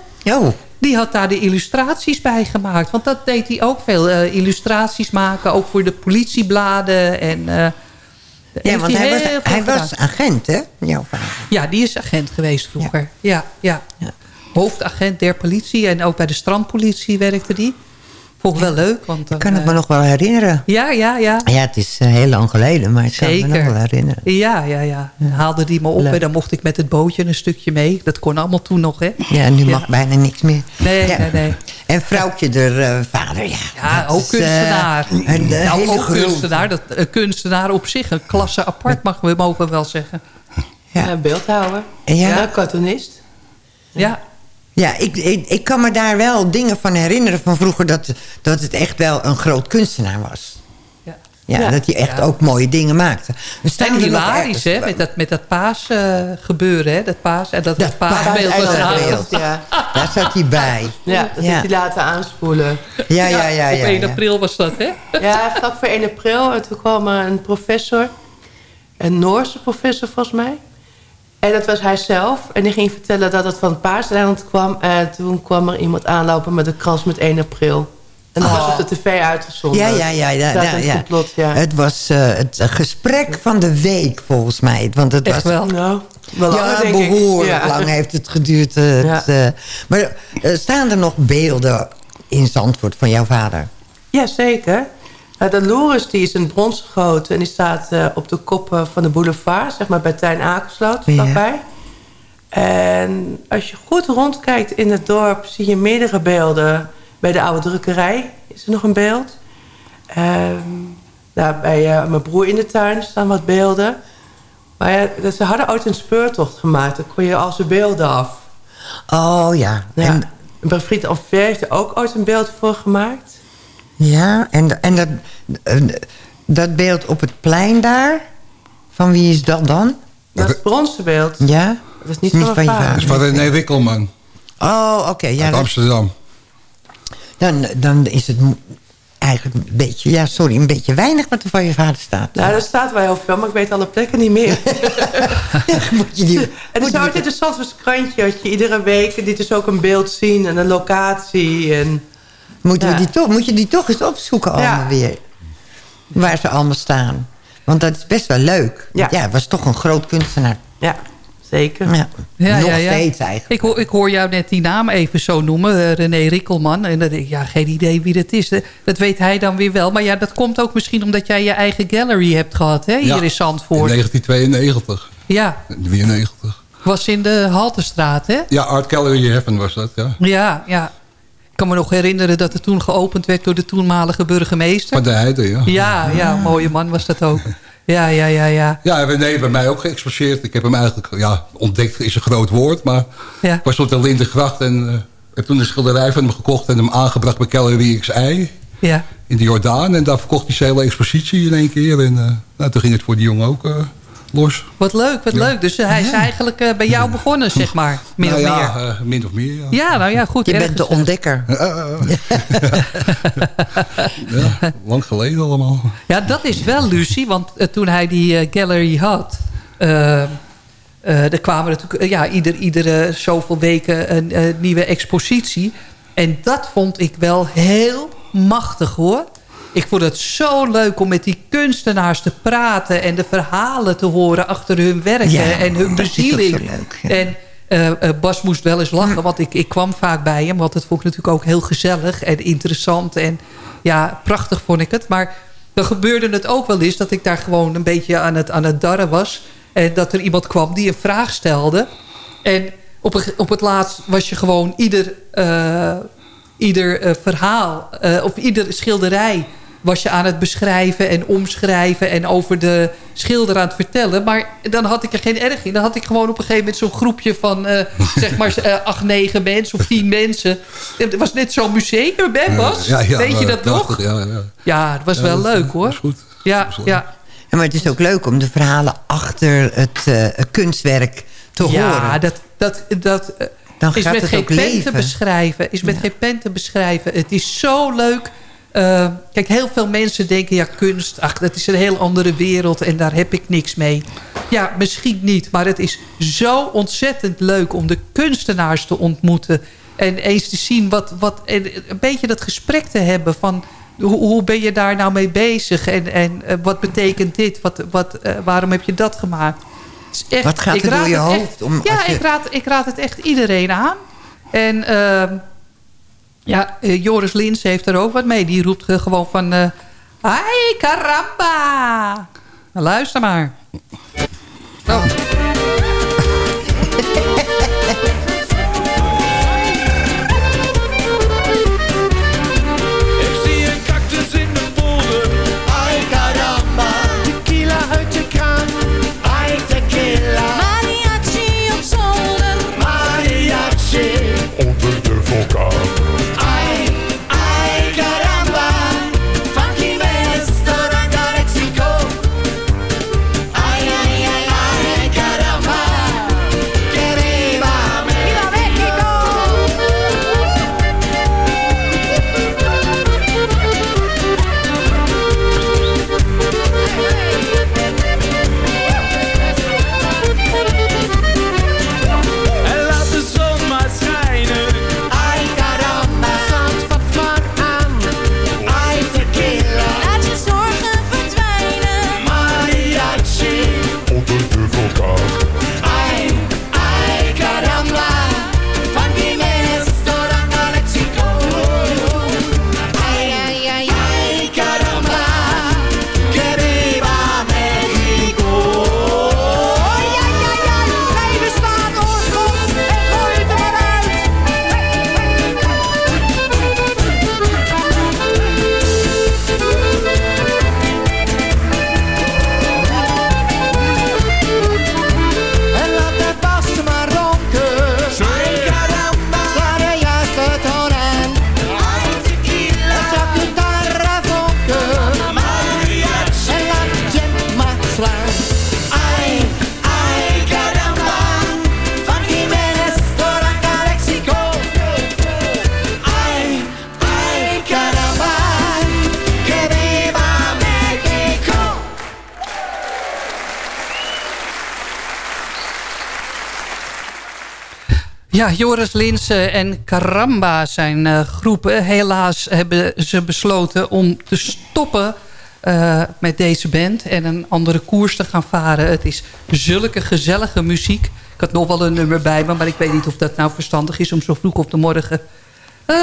Die had daar de illustraties bij gemaakt. Want dat deed hij ook veel. illustraties maken, ook voor de politiebladen. En, Heeft want hij, was, hij was agent, hè? Jouw vader. Ja, die is agent geweest vroeger. Ja, ja. Hoofdagent der politie en ook bij de strandpolitie werkte die. Vond ik wel leuk. Want dan, Ik kan het me eh, nog wel herinneren. Ja, ja, ja. Ja, het is eh, heel lang geleden, maar ik kan het me nog wel herinneren. Ja, ja, ja. Dan haalde die me op Leuk. en dan mocht ik met het bootje een stukje mee. Dat kon allemaal toen nog, hè? Ja, nu mag bijna niks meer. Nee, Ja. nee, nee. En vrouwtje, de eh, vader, ja. Ja, ook is, kunstenaar. een, eh, nou, hele ook grote. kunstenaar. Dat, een kunstenaar op zich. Een klasse apart, mag we mogen wel zeggen. Ja, beeldhouwer. Ja. Ja, cartoonist. Ja. Ja, ik, ik, ik kan me daar wel dingen van herinneren van vroeger... dat, dat het echt wel een groot kunstenaar was. Ja, Ja, dat hij echt Ja. ook mooie dingen maakte. We staan En hilarisch, hè? Met dat, met dat paas eh, gebeuren, hè? Dat paas, en dat, dat paasbeeld was beeld. Ja, Daar zat hij bij. ja dat heeft hij laten aanspoelen. Ja, ja, ja. Op ja, 1 ja. april was dat, hè? Ja, vlak voor 1 april. En toen kwam een professor. Een Noorse professor volgens mij. En dat was hij zelf. En die ging vertellen dat het van het Paaseiland kwam. En toen kwam er iemand aanlopen met een krans met 1 april. En dat was op de tv uitgezonden. Ja, ja, ja. ja, ja, ja. complot, ja. Het was eh, het gesprek van de week, volgens mij. Want het Echt was, wel? Nou, wel ja, ik. behoorlijk lang heeft het geduurd. eh, het, eh, maar staan er nog beelden in Zandvoort van jouw vader? Ja, zeker. Nou, de Loris die is in brons gegoten. En die staat eh, op de koppen van de boulevard. Zeg maar bij Tijn Akersloot, Ja. vlakbij. En als je goed rondkijkt in het dorp... zie je meerdere beelden. Bij de oude drukkerij is er nog een beeld. Ehm, nou, bij eh, mijn broer in de tuin staan wat beelden. Maar ja, ze hadden ooit een speurtocht gemaakt. Dan kon je al zijn beelden af. Oh ja. Ja. En, En Brigitte Anver heeft er ook ooit een beeld voor gemaakt. Ja, en, en dat, eh, dat beeld op het plein daar... van wie is dat dan? Dat is het bronzen beeld. Ja? Dat is niet, Niet van van je vader. Dat is van René Wikkelman Oh, oké. ja, uit dat- Amsterdam. dan, dan is het eigenlijk een beetje... Ja, sorry, een beetje weinig wat er van je vader staat. Nou, daar staat wel heel veel, maar ik weet alle plekken niet meer. Moet je die, Het is ook interessant voor krantje, dat je iedere week dit is ook een beeld zien en een locatie. En, Moeten we die toch, moet je die toch eens opzoeken allemaal Ja. weer. Waar ze allemaal staan. Want dat is best wel leuk. Ja. Ja, het was toch een groot kunstenaar. ja, zeker. Ja. Ja, Nog ja, ja. steeds eigenlijk. Ik hoor, ik hoor jou net die naam even zo noemen, eh, René Rikkelman. En dan denk ik, ja, geen idee wie dat is. Dat weet hij dan weer wel. Maar ja, dat komt ook misschien omdat jij je eigen gallery hebt gehad, hè? Hier Ja, in In Zandvoort. 1992. Ja, 93. was in de Haltestraat, hè? Ja, Art Gallery Heaven was dat, ja. Ja, ja. Ik kan me nog herinneren dat het toen geopend werd door de toenmalige burgemeester. Van de Heide, ja. Ja, ja, mooie man was dat ook. Ja, ja, ja, ja. Ja, heeft bij mij ook geëxposeerd. Ik heb hem eigenlijk, ja, ontdekt is een groot woord. Maar Ja. ik was op de Lindengracht en uh, heb toen een schilderij van hem gekocht... en hem aangebracht bij Gallery XI Ja, in de Jordaan. En daar verkocht hij zijn hele expositie in één keer. En uh, nou, toen ging het voor die jongen ook uh, los. wat leuk, wat Ja. leuk. Dus hij is eigenlijk uh, bij jou begonnen, zeg maar. Min nou, of ja, meer. uh, min of meer, ja. Ja, nou ja, goed. Je bent de eh, ontdekker. ja, lang geleden allemaal. Ja, dat is wel Lucie, want eh, toen hij die eh, gallery had... eh, eh, er kwamen natuurlijk eh, ja, ieder, iedere zoveel weken een eh, nieuwe expositie. En dat vond ik wel heel machtig, hoor. Ik vond het zo leuk om met die kunstenaars te praten... en de verhalen te horen achter hun werken Ja, en hun bezieling. zo leuk, ja. En eh, eh, Bas moest wel eens lachen, want ik, ik kwam vaak bij hem. Want dat vond ik natuurlijk ook heel gezellig en interessant. En ja, prachtig vond ik het. Maar dan gebeurde het ook wel eens dat ik daar gewoon een beetje aan het, aan het darren was. En dat er iemand kwam die een vraag stelde. En op, een- op het laatst was je gewoon ieder, eh, ieder verhaal... eh, of ieder schilderij was je aan het beschrijven en omschrijven... en over de schilder aan het vertellen. Maar dan had ik er geen erg in. Dan had ik gewoon op een gegeven moment zo'n groepje van... eh, zeg maar eh, acht, negen mensen of tien mensen. Het was net zo'n museum, hè Bas? Ja, ja, Weet je dat nog? prachtig, Ja, ja. Ja, het was Ja, wel dat- leuk hoor. Dat is goed. Ja, ja. Ja, maar het is ook leuk om de verhalen achter het eh, kunstwerk te ja, horen. dat, dat, dat eh, Dan is gaat met het geen pen te beschrijven. Is met geen pen te beschrijven. Het is zo leuk. Eh, kijk, heel veel mensen denken, ja, kunst, ach, dat is een heel andere wereld en daar heb ik niks mee. Ja, misschien niet, maar het is zo ontzettend leuk om de kunstenaars te ontmoeten. En eens te zien wat, wat en een beetje dat gesprek te hebben van hoe, hoe ben je daar nou mee bezig? En, en eh, wat betekent dit? Wat, wat, eh, waarom heb je dat gemaakt? Het is echt, Wat gaat ik er door je hoofd echt- om ja, je- ik, raad, ik raad het echt iedereen aan. En ehm, ja, eh, Joris Lins heeft er ook wat mee. Die roept eh, gewoon van... eh Ai, caramba! Nou, luister maar. Oh. Ja, Joris Linsen en Caramba zijn eh, groepen. Helaas hebben ze besloten om te stoppen eh, met deze band... en een andere koers te gaan varen. Het is zulke gezellige muziek. Ik had nog wel een nummer bij me... maar ik weet niet of dat nou verstandig is om zo vroeg op de morgen... eh,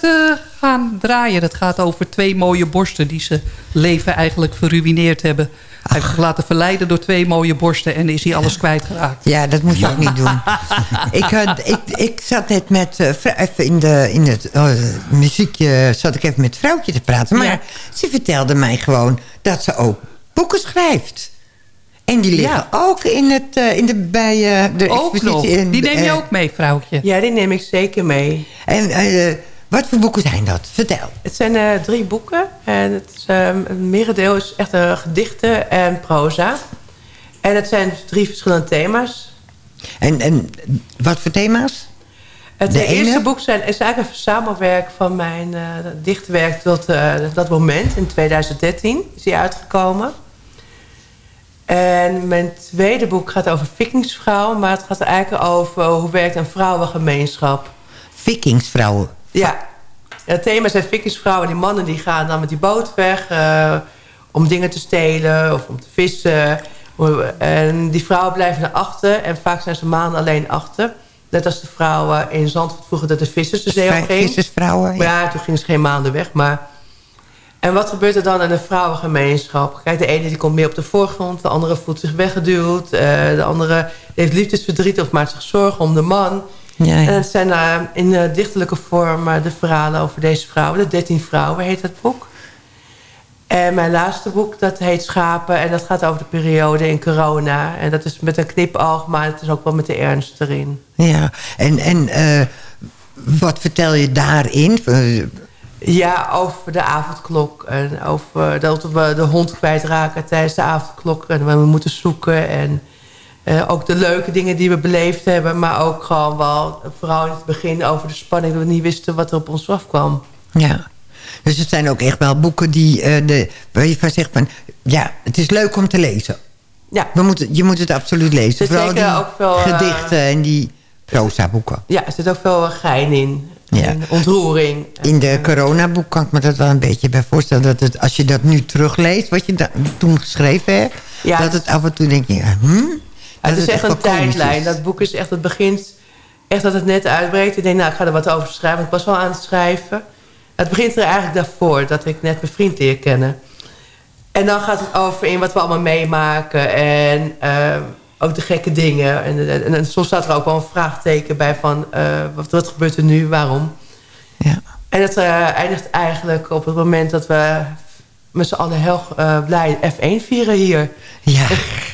te gaan draaien. Dat gaat over twee mooie borsten... die ze leven eigenlijk verruineerd hebben. Hij heeft zich laten verleiden door twee mooie borsten... en is hij alles kwijtgeraakt. Ja, dat moet je ook niet doen. ik, had, ik, ik zat net met... eh, even in, de, in het eh, muziekje... zat ik even met het vrouwtje te praten. Maar Ja. ze vertelde mij gewoon... dat ze ook boeken schrijft. En die liggen Ja. ook in het, eh, in de, bij eh, de Ook nog. expositie. in- Die neem je eh, ook mee, vrouwtje. Ja, die neem ik zeker mee. En eh, wat voor boeken zijn dat? Vertel. Het zijn eh, drie boeken. En het is, ehm, een merendeel is echt eh, gedichten en proza. En het zijn drie verschillende thema's. En, en wat voor thema's? Het De eerste ene? boek zijn, is eigenlijk een verzamelwerk van mijn eh dichtwerk tot dat moment. In 2013 is die uitgekomen. En mijn tweede boek gaat over vikingsvrouw. Maar het gaat eigenlijk over hoe werkt een vrouwengemeenschap. Vikingsvrouwen. Ja. Het thema zijn vikingsvrouwen. Die mannen die gaan dan met die boot weg... eh, om dingen te stelen of om te vissen. En die vrouwen blijven erachter. En vaak zijn ze maanden alleen achter. Net als de vrouwen in Zandvoort vroeger dat de vissers de zee op Vijf gingen. vissersvrouwen. Maar ja, toen gingen ze geen maanden weg. Maar... En wat gebeurt er dan in een vrouwengemeenschap? Kijk, de ene die komt meer op de voorgrond. De andere voelt zich weggeduwd. eh, de andere heeft liefdesverdriet of maakt zich zorgen om de man. Ja, ja. En het zijn eh, in eh, dichterlijke vorm eh, de verhalen over deze vrouwen. De 13 vrouwen heet het boek. En mijn laatste boek, dat heet Schapen. En dat gaat over de periode in corona. En dat is met een knipoog, maar het is ook wel met de ernst erin. Ja, en, en eh, wat vertel je daarin? Eh, Ja, over de avondklok. En over dat we de hond kwijtraken tijdens de avondklok. En we moeten zoeken. En eh, ook de leuke dingen die we beleefd hebben. Maar ook gewoon wel, vooral in het begin, over de spanning. Dat we niet wisten wat er op ons afkwam. Ja. Dus het zijn ook echt wel boeken die, eh, de, waar je van zegt van... Ja, het is leuk om te lezen. Ja. We moeten, je moet het absoluut lezen. Zit Vooral die ook veel, eh, gedichten en die proza boeken. Ja, er zit ook veel gein in. Ja. en ontroering. In de coronaboek kan ik me dat wel een beetje bij voorstellen. Dat het, als je dat nu terugleest, wat je toen geschreven hebt... Ja, dat het af en toe denk je, hm? Het is echt een tijdlijn. is. Dat boek is echt, het begint echt dat het net uitbreekt. Ik denk, nou, ik ga er wat over schrijven. Ik was wel aan het schrijven. Het begint er eigenlijk daarvoor, dat ik net mijn vriend leer kennen. En dan gaat het over in wat we allemaal meemaken. En eh, ook de gekke dingen. En, en, en soms staat er ook wel een vraagteken bij van... eh, wat, wat gebeurt er nu, waarom? Ja. En het eh, eindigt eigenlijk op het moment dat we met z'n allen heel blij F1 vieren hier. Ja.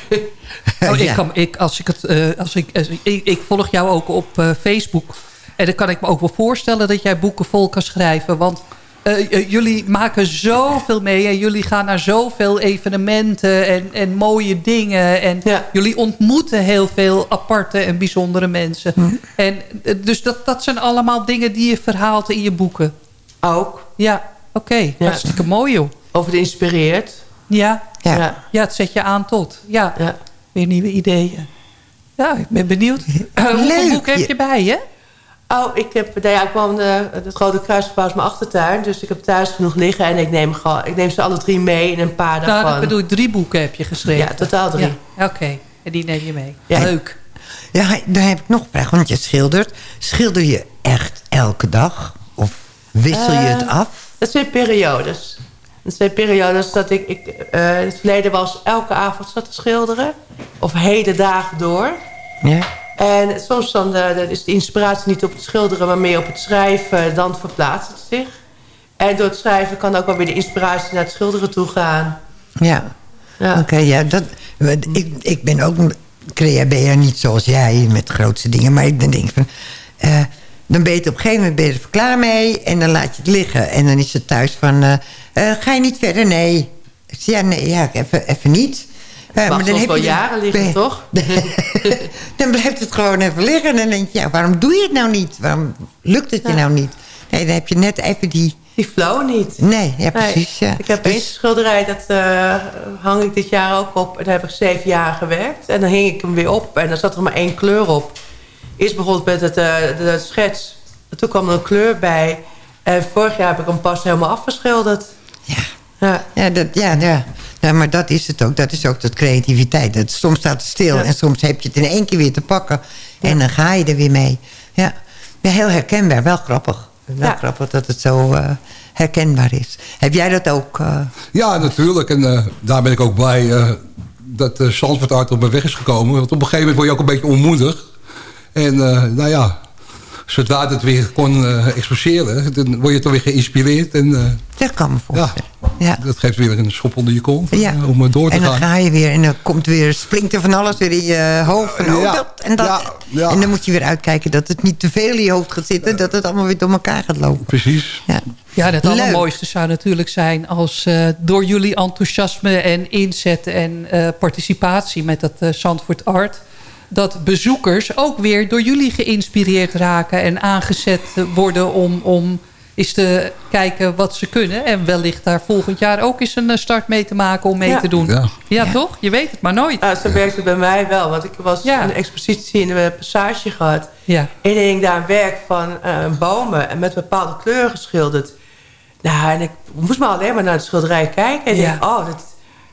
Oh, ik Ja. kan, ik, als ik, het, eh, als ik, als ik, volg jou ook op eh, Facebook. En dan kan ik me ook wel voorstellen dat jij boeken vol kan schrijven. Want eh, jullie maken zoveel mee. En jullie gaan naar zoveel evenementen en, en mooie dingen. En jullie ontmoeten heel veel aparte en bijzondere mensen. En, eh, dus dat, dat zijn allemaal dingen die je verhaalt in je boeken. Ook. Ja, oké. Ja. Hartstikke mooi joh. Of het inspireert. Ja. Ja. Ja. het zet je aan tot. Ja. Weer nieuwe ideeën. Ja, ik ben benieuwd. Hoeveel boeken heb je bij je? Oh, ik heb, nou ja, ik woon, eh, het Grote Kruisgebouw is mijn achtertuin. Dus ik heb thuis genoeg liggen. En ik neem, gewoon, ik neem ze alle drie mee in een paar daarvan. Nou, dat bedoel ik, drie boeken heb je geschreven. Ja, totaal drie. Ja, Oké, en die neem je mee. Ja. Leuk. Ja, daar heb ik nog een vraag. Want je schildert. Schilder je echt elke dag? Of wissel je het Eh, af? Het zijn periodes. Het zijn periodes dat ik... ik eh, in het verleden was elke avond zat te schilderen. Of hele dagen door. Ja. En soms dan, eh, dan is de inspiratie niet op het schilderen... maar meer op het schrijven. Dan verplaatst het zich. En door het schrijven kan ook wel weer de inspiratie naar het schilderen toe gaan. Ja. Oké, ja. Dat, ik, ik ben ook een creabeer, niet zoals jij met grootste dingen. Maar ik denk van... eh, dan ben je het op een gegeven moment ben je er klaar mee... en dan laat je het liggen. En dan is het thuis van... eh, eh, ga je niet verder? Nee. Ja, nee, ja, even, even niet. Ja, mag soms wel je- jaren liggen, toch? dan blijft het gewoon even liggen. En dan denk je, ja, waarom doe je het nou niet? Waarom lukt het je nou niet? Nee, dan heb je net even die... Die flow niet. Nee, ja, Nee, precies. Ja. Ik heb Dus- één schilderij, dat eh, hang ik dit jaar ook op. En daar heb ik zeven jaar gewerkt. En dan hing ik hem weer op en dan zat er maar één kleur op. Eerst bijvoorbeeld met het, eh, de schets. Toen kwam er een kleur bij. En vorig jaar heb ik hem pas helemaal afgeschilderd. Ja. Ja, dat, ja, ja. ja, maar dat is het ook. Dat is ook dat creativiteit. Dat, soms staat het stil en soms heb je het in één keer weer te pakken. En dan ga je er weer mee. Ja, ja heel herkenbaar. Wel grappig. Wel Ja. grappig dat het zo eh, herkenbaar is. Heb jij dat ook? eh, Ja, natuurlijk. En eh, daar ben ik ook blij eh, dat uh, Zandvoort Art op mijn weg is gekomen. Want op een gegeven moment word je ook een beetje onmoedig. En eh, nou ja, zodra het weer kon eh, exposeren, dan word je toch weer geïnspireerd. En, eh, dat kan me voorstellen. Ja, dat geeft weer een schop onder je kont Ja. eh, om door te en dan gaan. ga je weer en dan komt weer, springt er van alles weer in je hoofd. Oh, Ja, dat en dat. ja, ja. En dan moet je weer uitkijken dat het niet te veel in je hoofd gaat zitten. Dat het allemaal weer door elkaar gaat lopen. Precies. Ja, Ja, het allermooiste zou natuurlijk zijn als eh, door jullie enthousiasme en inzet en eh, participatie met dat eh, Zandvoort Art... dat bezoekers ook weer door jullie geïnspireerd raken en aangezet worden om, om eens te kijken wat ze kunnen. En wellicht daar volgend jaar ook eens een eh, start mee te maken om mee Ja. te doen. Ja. Ja, toch? Je weet het maar nooit. Ah, zo werkt het bij mij wel. Want ik was Ja. een expositie in de passage gehad. Ja. En ik hing daar een werk van eh, bomen en met bepaalde kleuren geschilderd. Nou, en ik moest maar alleen maar naar de schilderij kijken. En Ja. denk, oh, dat,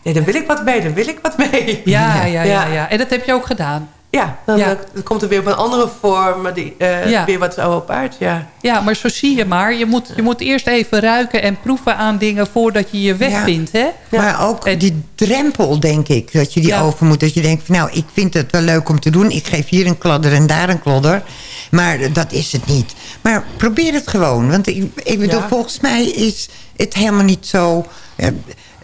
nee, daar wil ik wat mee, daar wil ik wat mee. Ja, ja, ja, ja, En dat heb je ook gedaan. Ja, dan, Ja. dan komt er weer op een andere vorm maar die, eh, Ja. weer wat op uit, ja. Ja, maar zo zie je maar. Je moet, je moet eerst even ruiken en proeven aan dingen voordat je je weg Ja. vindt. Hè? Maar ook die drempel, denk ik, dat je die Ja. over moet. Dat je denkt, van, nou, ik vind het wel leuk om te doen. Ik geef hier een kladder en daar een klodder. Maar dat is het niet. Maar probeer het gewoon. Want ik, ik bedoel, Ja. volgens mij is het helemaal niet zo...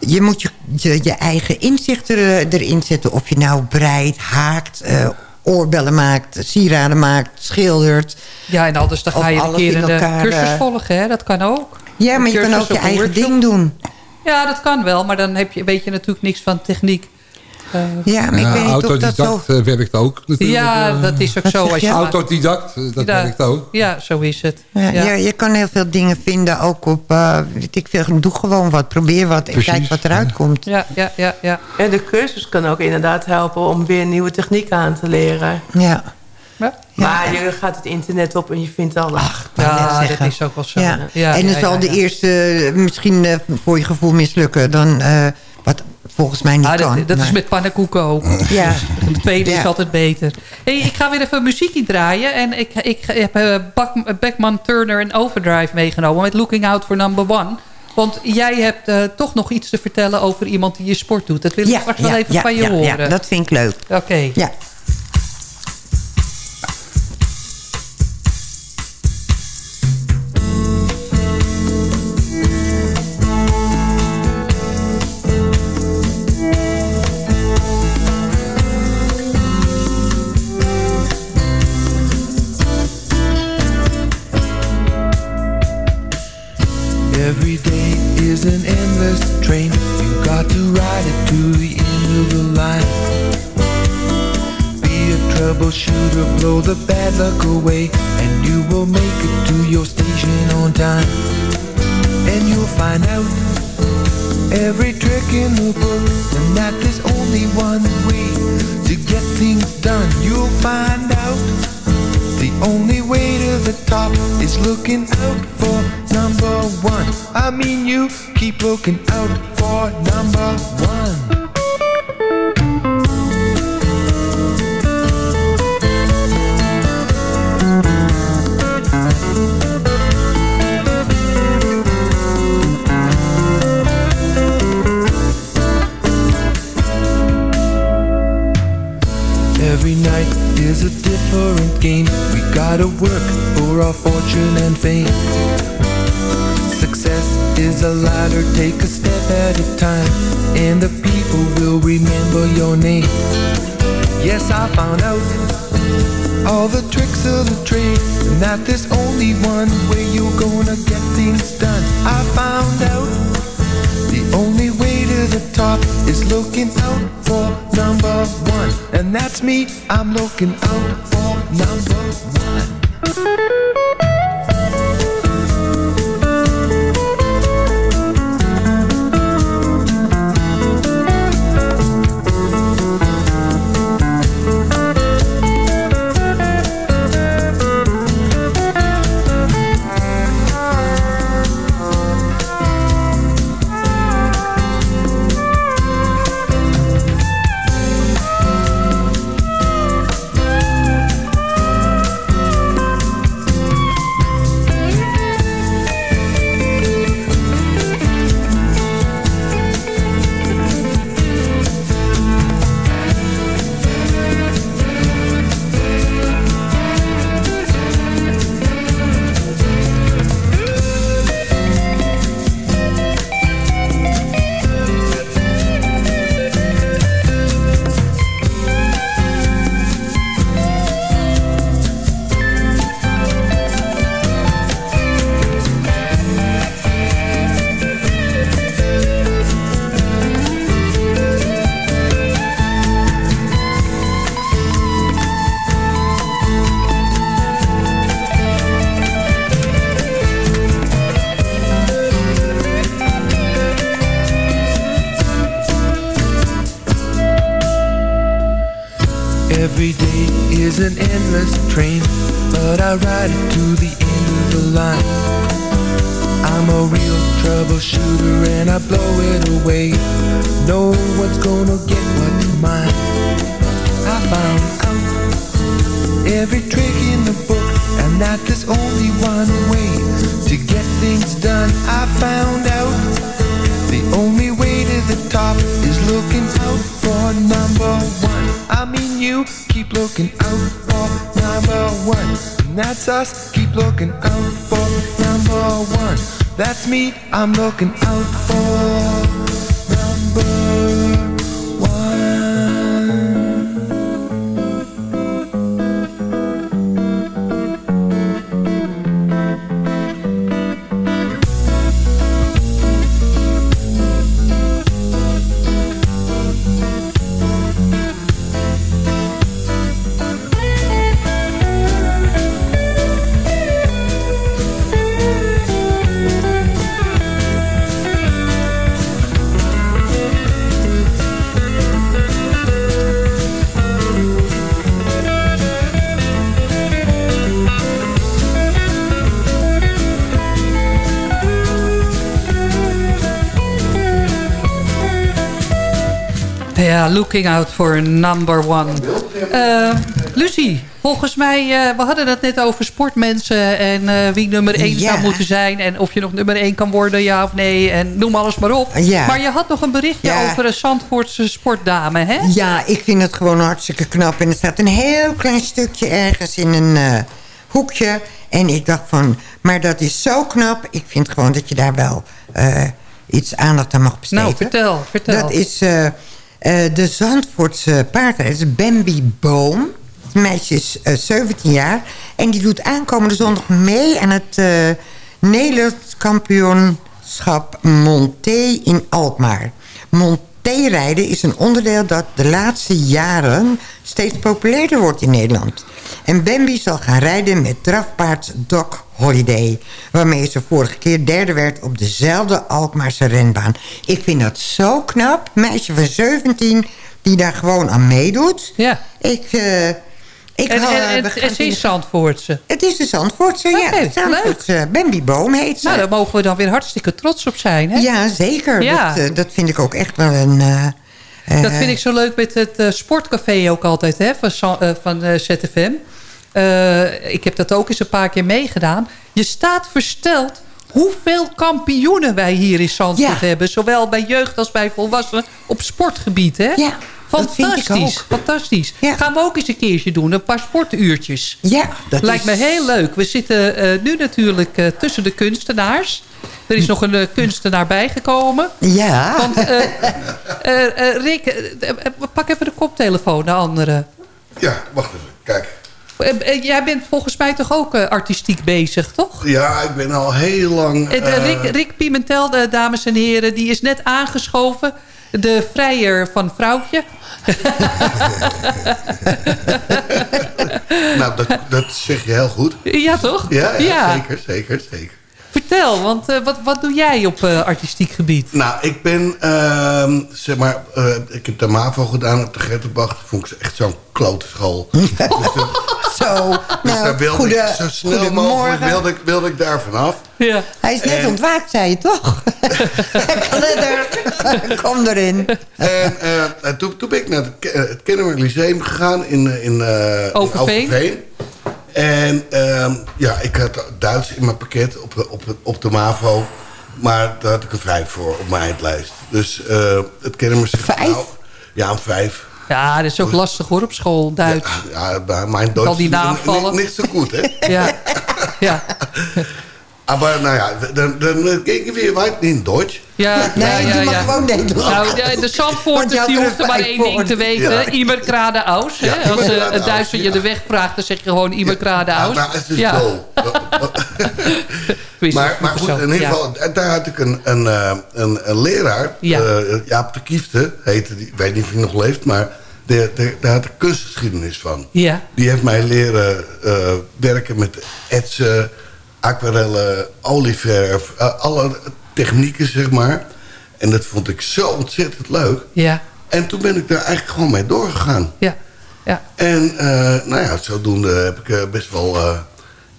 eh, je moet je, je, je eigen inzicht er, erin zetten. Of je nou breidt, haakt, eh, oorbellen maakt, sieraden maakt, schildert. Ja, en anders dan ga je een keer in een eh, elkaar, cursus eh, volgen. Hè? Dat kan ook. Ja, maar je kan ook je eigen workshop. ding doen. Ja, dat kan wel. Maar dan heb je, weet je natuurlijk niks van techniek. Eh, Ja, maar ik Ja, weet niet of dat autodidact eh, werkt ook natuurlijk. ja, eh. dat is ook zo. Als je? Autodidact, dat Ja. werkt ook. Ja, zo is het. Ja, Ja. Je, je kan heel veel dingen vinden, ook op, eh, weet ik veel, doe gewoon wat, probeer wat en Precies, kijk wat eruit ja. komt. Ja, ja, ja, ja. En de cursus kan ook inderdaad helpen om weer nieuwe techniek aan te leren. Ja. Maar je gaat het internet op en je vindt alles. Ja, dat is ook wel zo. Ja. Ja, en het ja, zal ja, de ja. eerste misschien eh, voor je gevoel mislukken dan eh, wat volgens mij niet Ah, kan. dat, dat is met pannenkoeken ook. Ja. De tweede is altijd beter. Hey, ik ga weer even muziek draaien. En ik, ik heb eh, Bak- Beckman, Turner en Overdrive meegenomen. Met Looking Out for Number One. Want jij hebt eh, toch nog iets te vertellen over iemand die je sport doet. Dat wil ik Ja, straks wel even van je ja, horen. ja, dat vind ik leuk. Oké. Ja. Away, and you will make it to your station on time. And you'll find out every trick in the book, and that there's only one way to get things done. You'll find out the only way to the top is looking out for number one. I mean, you keep looking out for number one. Is a different game. We gotta work for our fortune and fame. Success is a ladder, take a step at a time, and the people will remember your name. Yes, I found out all the tricks of the trade, and that there's only one way you're gonna get things done. I found out the only way the top is looking out for number one. And that's me, I'm looking out for number one. I'm looking out Ja, looking out for number one. Eh, Lucie, volgens mij, eh, we hadden het net over sportmensen... en eh, wie nummer 1 Ja. zou moeten zijn... en of je nog nummer 1 kan worden, ja of nee... en noem alles maar op. Ja. Maar je had nog een berichtje Ja. over een Zandvoortse sportdame, hè? Ja, ik vind het gewoon hartstikke knap. En er staat een heel klein stukje ergens in een hoekje. En ik dacht van, maar dat is zo knap. Ik vind gewoon dat je daar wel iets aandacht aan mag besteden. Nou, vertel, vertel. Dat is de Zandvoortse paardrijder, Bambi Boom. Het meisje is eh, 17 jaar. En die doet aankomende zondag mee aan het eh Nederlands kampioenschap Monté in Alkmaar. Monté-rijden is een onderdeel dat de laatste jaren steeds populairder wordt in Nederland. En Bambi zal gaan rijden met drafpaard Doc Holiday. Waarmee ze vorige keer derde werd op dezelfde Alkmaarse renbaan. Ik vind dat zo knap. Meisje van 17 die daar gewoon aan meedoet. Ja. Ik, eh, ik en, ze is Zandvoortse. Het is de Zandvoortse, ja. Oké, de Zandvoortse Bambi Boom heet ze. Nou, daar mogen we dan weer hartstikke trots op zijn, hè? Ja, zeker. Ja. Dat, eh, dat vind ik ook echt wel een... eh, Dat vind ik zo leuk met het sportcafé ook altijd, hè, van, van ZFM. Eh, ik heb dat ook eens een paar keer meegedaan. Je staat versteld hoeveel kampioenen wij hier in Zandvoort Ja. hebben. Zowel bij jeugd als bij volwassenen op sportgebied, hè? Ja, dat vind ik Fantastisch, ook. fantastisch. Gaan we ook eens een keertje doen, een paar sportuurtjes. Ja, dat Lijkt is- me heel leuk. We zitten eh, nu natuurlijk eh, tussen de kunstenaars. Er is nog een kunstenaar bijgekomen. Ja. Want, eh, eh, eh, Rick, pak even de koptelefoon, de andere. Ja, wacht even. Kijk. Eh, eh, jij bent volgens mij toch ook eh, artistiek bezig, toch? Ja, ik ben al heel lang... Rick, Rick Pimentel, dames en heren, die is net aangeschoven. De vrijer van Vrouwtje. nou, dat, dat zeg je heel goed. Ja, toch? Ja, ja, Ja. zeker, zeker, zeker. Vertel, want eh, wat, wat doe jij op eh, artistiek gebied? Nou, ik ben, ehm, zeg maar, eh, ik heb de MAVO gedaan op de Gertenbach. Dat vond ik echt zo'n klote school. dus Zo, dus nou, daar wilde goede, ik zo snel mogelijk goedemorgen. wilde ik, wilde ik daar vanaf. Ja. Hij is net En- ontwaakt, zei je toch? Kom erin. En eh, en toen, toen ben ik naar het, het Lyceum gegaan in, in, eh, in Overveen. Overveen. En ehm, ja, ik had Duits in mijn pakket op, de- op, op de MAVO. Maar daar had ik een vijf voor op mijn eindlijst. Dus eh, het Kennemerk zegt... Vijf? nou, ja, een vijf. Ja, dat is ook lastig hoor op school, Duits. Ja, mijn Duits die niet-? Niet, niet zo goed, hè? Ja. ja. Ah, Maar nou ja, dan, dan kijk weer weit in Duits. Ja, Nee, ja, ja, doe maar ja. gewoon. Nou, de, de Zandvoorters die er hoefden een maar één ding te weten. Ja. Gerade aus. Ja, hè? Als immer eh, een Duitser je ja. de weg vraagt, dan zeg je gewoon Ja, aus. maar het is Ja. zo. Maar, maar goed, in ieder Ja. geval, daar had ik een, een, eh, een, een leraar. Ja. eh, Jaap de Kiefte heette die. Ik weet niet of hij nog leeft, maar de, de, daar had ik kunstgeschiedenis van. Ja. Die heeft mij leren eh, werken met etsen, aquarellen, olieverf. alle technieken, zeg maar. En dat vond ik zo ontzettend leuk. Ja. En toen ben ik daar eigenlijk gewoon mee doorgegaan. Ja. Ja. En eh, nou ja, zodoende heb ik eh, best wel... eh,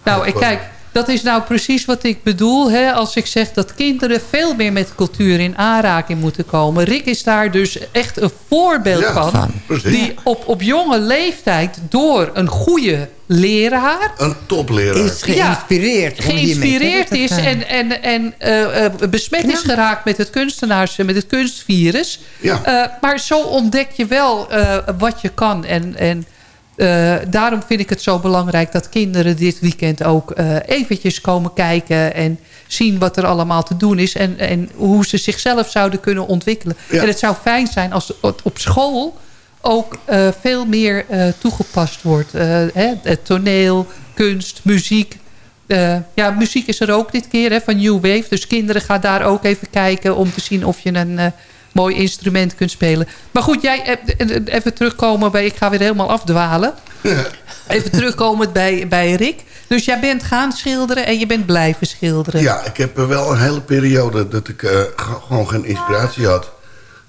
Nou, ik kijk, dat is nou precies wat ik bedoel. Hè, als ik zeg dat kinderen veel meer met cultuur in aanraking moeten komen. Rick is daar dus echt een voorbeeld Ja, van. precies. Die op, op jonge leeftijd door een goede leraar... Een topleraar. Is geïnspireerd. geïnspireerd is en, en, en eh, eh, besmet is geraakt met het kunstenaars, met het kunstvirus. Ja. Eh, maar zo ontdek je wel eh, wat je kan. En, en eh, daarom vind ik het zo belangrijk dat kinderen dit weekend ook eh, eventjes komen kijken en zien wat er allemaal te doen is en, en hoe ze zichzelf zouden kunnen ontwikkelen. Ja. En het zou fijn zijn als het op school ook eh, veel meer toegepast wordt. Hè, het toneel, kunst, muziek. Ja, muziek is er ook dit keer hè, van New Wave. Dus kinderen gaan daar ook even kijken om te zien of je een mooi instrument kunt spelen. Maar goed, jij eh, eh, even terugkomen bij... Ik ga weer helemaal afdwalen. Even terugkomen bij, bij Rick. Dus jij bent gaan schilderen en je bent blijven schilderen. Ja, ik heb eh, wel een hele periode dat ik eh, gewoon geen inspiratie had.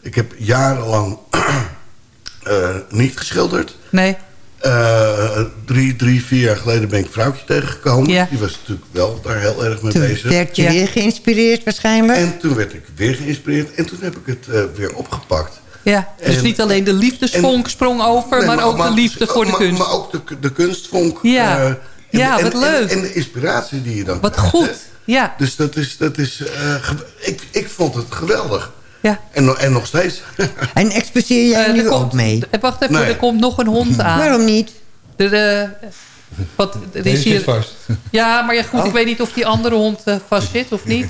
Ik heb jarenlang eh, niet geschilderd. Nee? Eh, drie, drie, vier jaar geleden ben ik een vrouwtje tegengekomen. Ja. Die was natuurlijk wel daar heel erg mee Toen bezig. werd je weer geïnspireerd waarschijnlijk. En toen werd ik weer geïnspireerd. En toen heb ik het eh, weer opgepakt. Ja, dus En- niet alleen de liefdesvonk sprong over, Nee, maar, ook de liefde voor de kunst. Maar ook de, de kunstvonk. Ja. eh, en- Ja, wat en- leuk. En, de inspiratie die je dan Wat krijgt, goed, hè. ja. Dus dat is... Dat is eh, ik, ik vond het geweldig. Ja. En, en nog steeds. En exposeer jij Eh, nu komt- ook mee? eh, Wacht even, Nee. er komt nog een hond aan. Waarom niet? Er, eh, wat, er is die hier, zit vast. Ja, maar ja, goed, ik weet niet of die andere hond eh, vast zit of niet.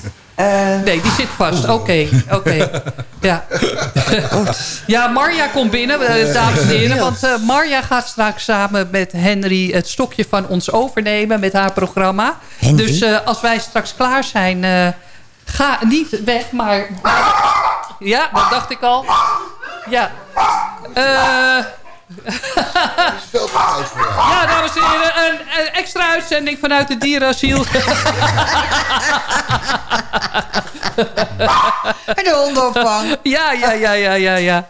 nee, die zit vast. Oké, oké. Ja. ja, Marja komt binnen, dames en heren. Want eh, Marja gaat straks samen met Henry het stokje van ons overnemen met haar programma. Henry? Dus eh, als wij straks klaar zijn, eh, ga niet weg, maar... Ja, dat dacht ik al. Ja. Eh... Ja, dames en heren, een, een extra uitzending vanuit het dierenasiel. En de hondenopvang. Ja, ja, ja, ja, ja, ja.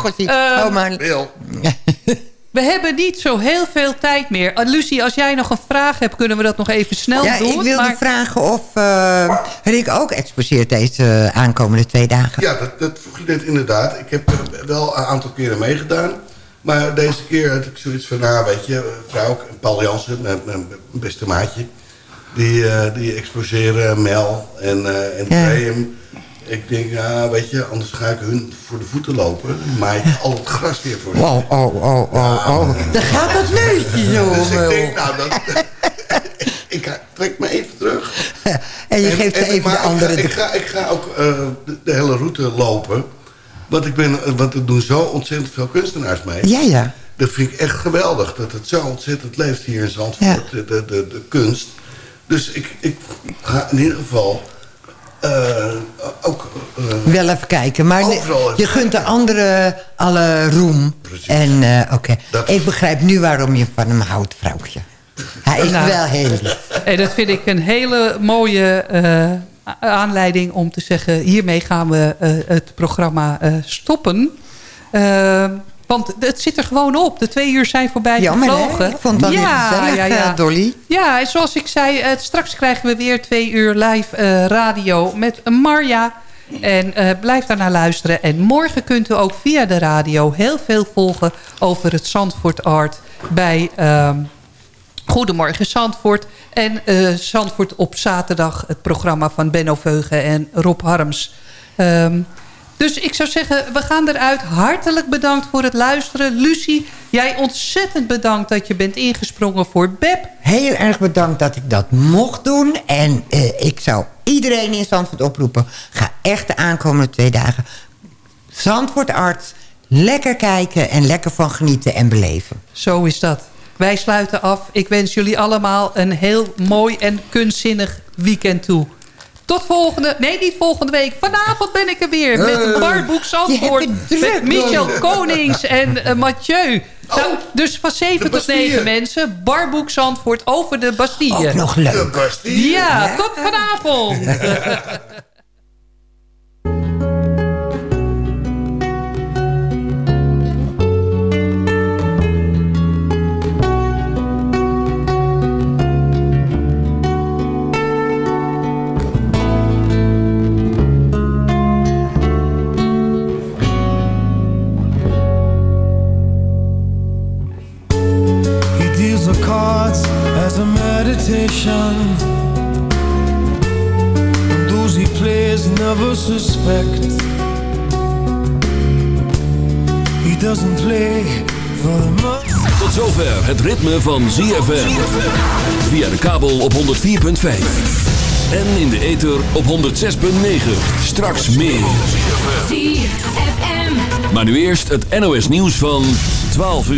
Godie, Ehm, hou maar. We hebben niet zo heel veel tijd meer. Uh, Lucie, als jij nog een vraag hebt, kunnen we dat nog even snel Ja, doen. ik wilde maar- vragen of eh, Rick ook exposeert deze eh, aankomende twee dagen. Ja, dat, dat vroeg je net inderdaad. Ik heb er wel een aantal keren meegedaan. Maar deze keer had ik zoiets van, nou weet je, vrouw, Paul Jansen, mijn, mijn beste maatje. Die, eh, die exposeren, Mel en, eh en Ja. Ik denk, ja, weet je, anders ga ik hun voor de voeten lopen. Maai ik al het gras weer voor. Oh, oh, oh, oh, oh. Dan gaat dat neusje zo Dus ik denk, nou, dat, ik trek me even terug. En je geeft even maar de andere... Ik ga, ik ga, ook eh, de, de hele route lopen. Want, ik ben, want er doen zo ontzettend veel kunstenaars mee. Ja, ja. Dat vind ik echt geweldig. Dat het zo ontzettend leeft hier in Zandvoort. De, de, de, de kunst. Dus ik, ik ga in ieder geval eh, ook... eh, Wel even kijken. Maar even je gunt de anderen alle roem. En eh, oké. Ik begrijp nu waarom je van hem houdt, vrouwtje. Hij is Nou. wel heel lief. Dat vind ik een hele mooie eh, aanleiding om te zeggen... hiermee gaan we eh, het programma eh, stoppen. Want het zit er gewoon op. De twee uur zijn voorbij Jammer, hè? gevlogen. Ik vond wel weer gezellig, eh, Dolly. Ja, en zoals ik zei, eh, straks krijgen we weer twee uur live eh, radio met Marja. En blijf daarnaar luisteren. En morgen kunt u ook via de radio heel veel volgen over het Zandvoort Art bij... ehm, Goedemorgen Zandvoort. En Zandvoort op zaterdag. Het programma van Benno Veugen en Rob Harms. Ehm, dus ik zou zeggen, we gaan eruit. Hartelijk bedankt voor het luisteren. Lucie, jij ontzettend bedankt dat je bent ingesprongen voor Beb. Heel erg bedankt dat ik dat mocht doen. En eh, ik zou iedereen in Zandvoort oproepen. Ga echt de aankomende twee dagen Zandvoort Arts lekker kijken en lekker van genieten en beleven. Zo is dat. Wij sluiten af. Ik wens jullie allemaal een heel mooi en kunstzinnig weekend toe. Tot volgende... Nee, niet volgende week. Vanavond ben ik er weer. Met Barboek Zandvoort. Met Michel. Konings en eh, Mathieu. nou, dus van 7 tot Bastille. 9 mensen. Barboek Zandvoort over de Bastille. Ook nog leuk. de Bastille. Ja, tot vanavond. meditation. And those he plays never suspect. He doesn't play for the money. Tot zover het ritme van ZFM. Via de kabel op 104.5. En in de ether op 106.9. Straks meer. ZFM. Maar nu eerst het NOS nieuws van 12 uur.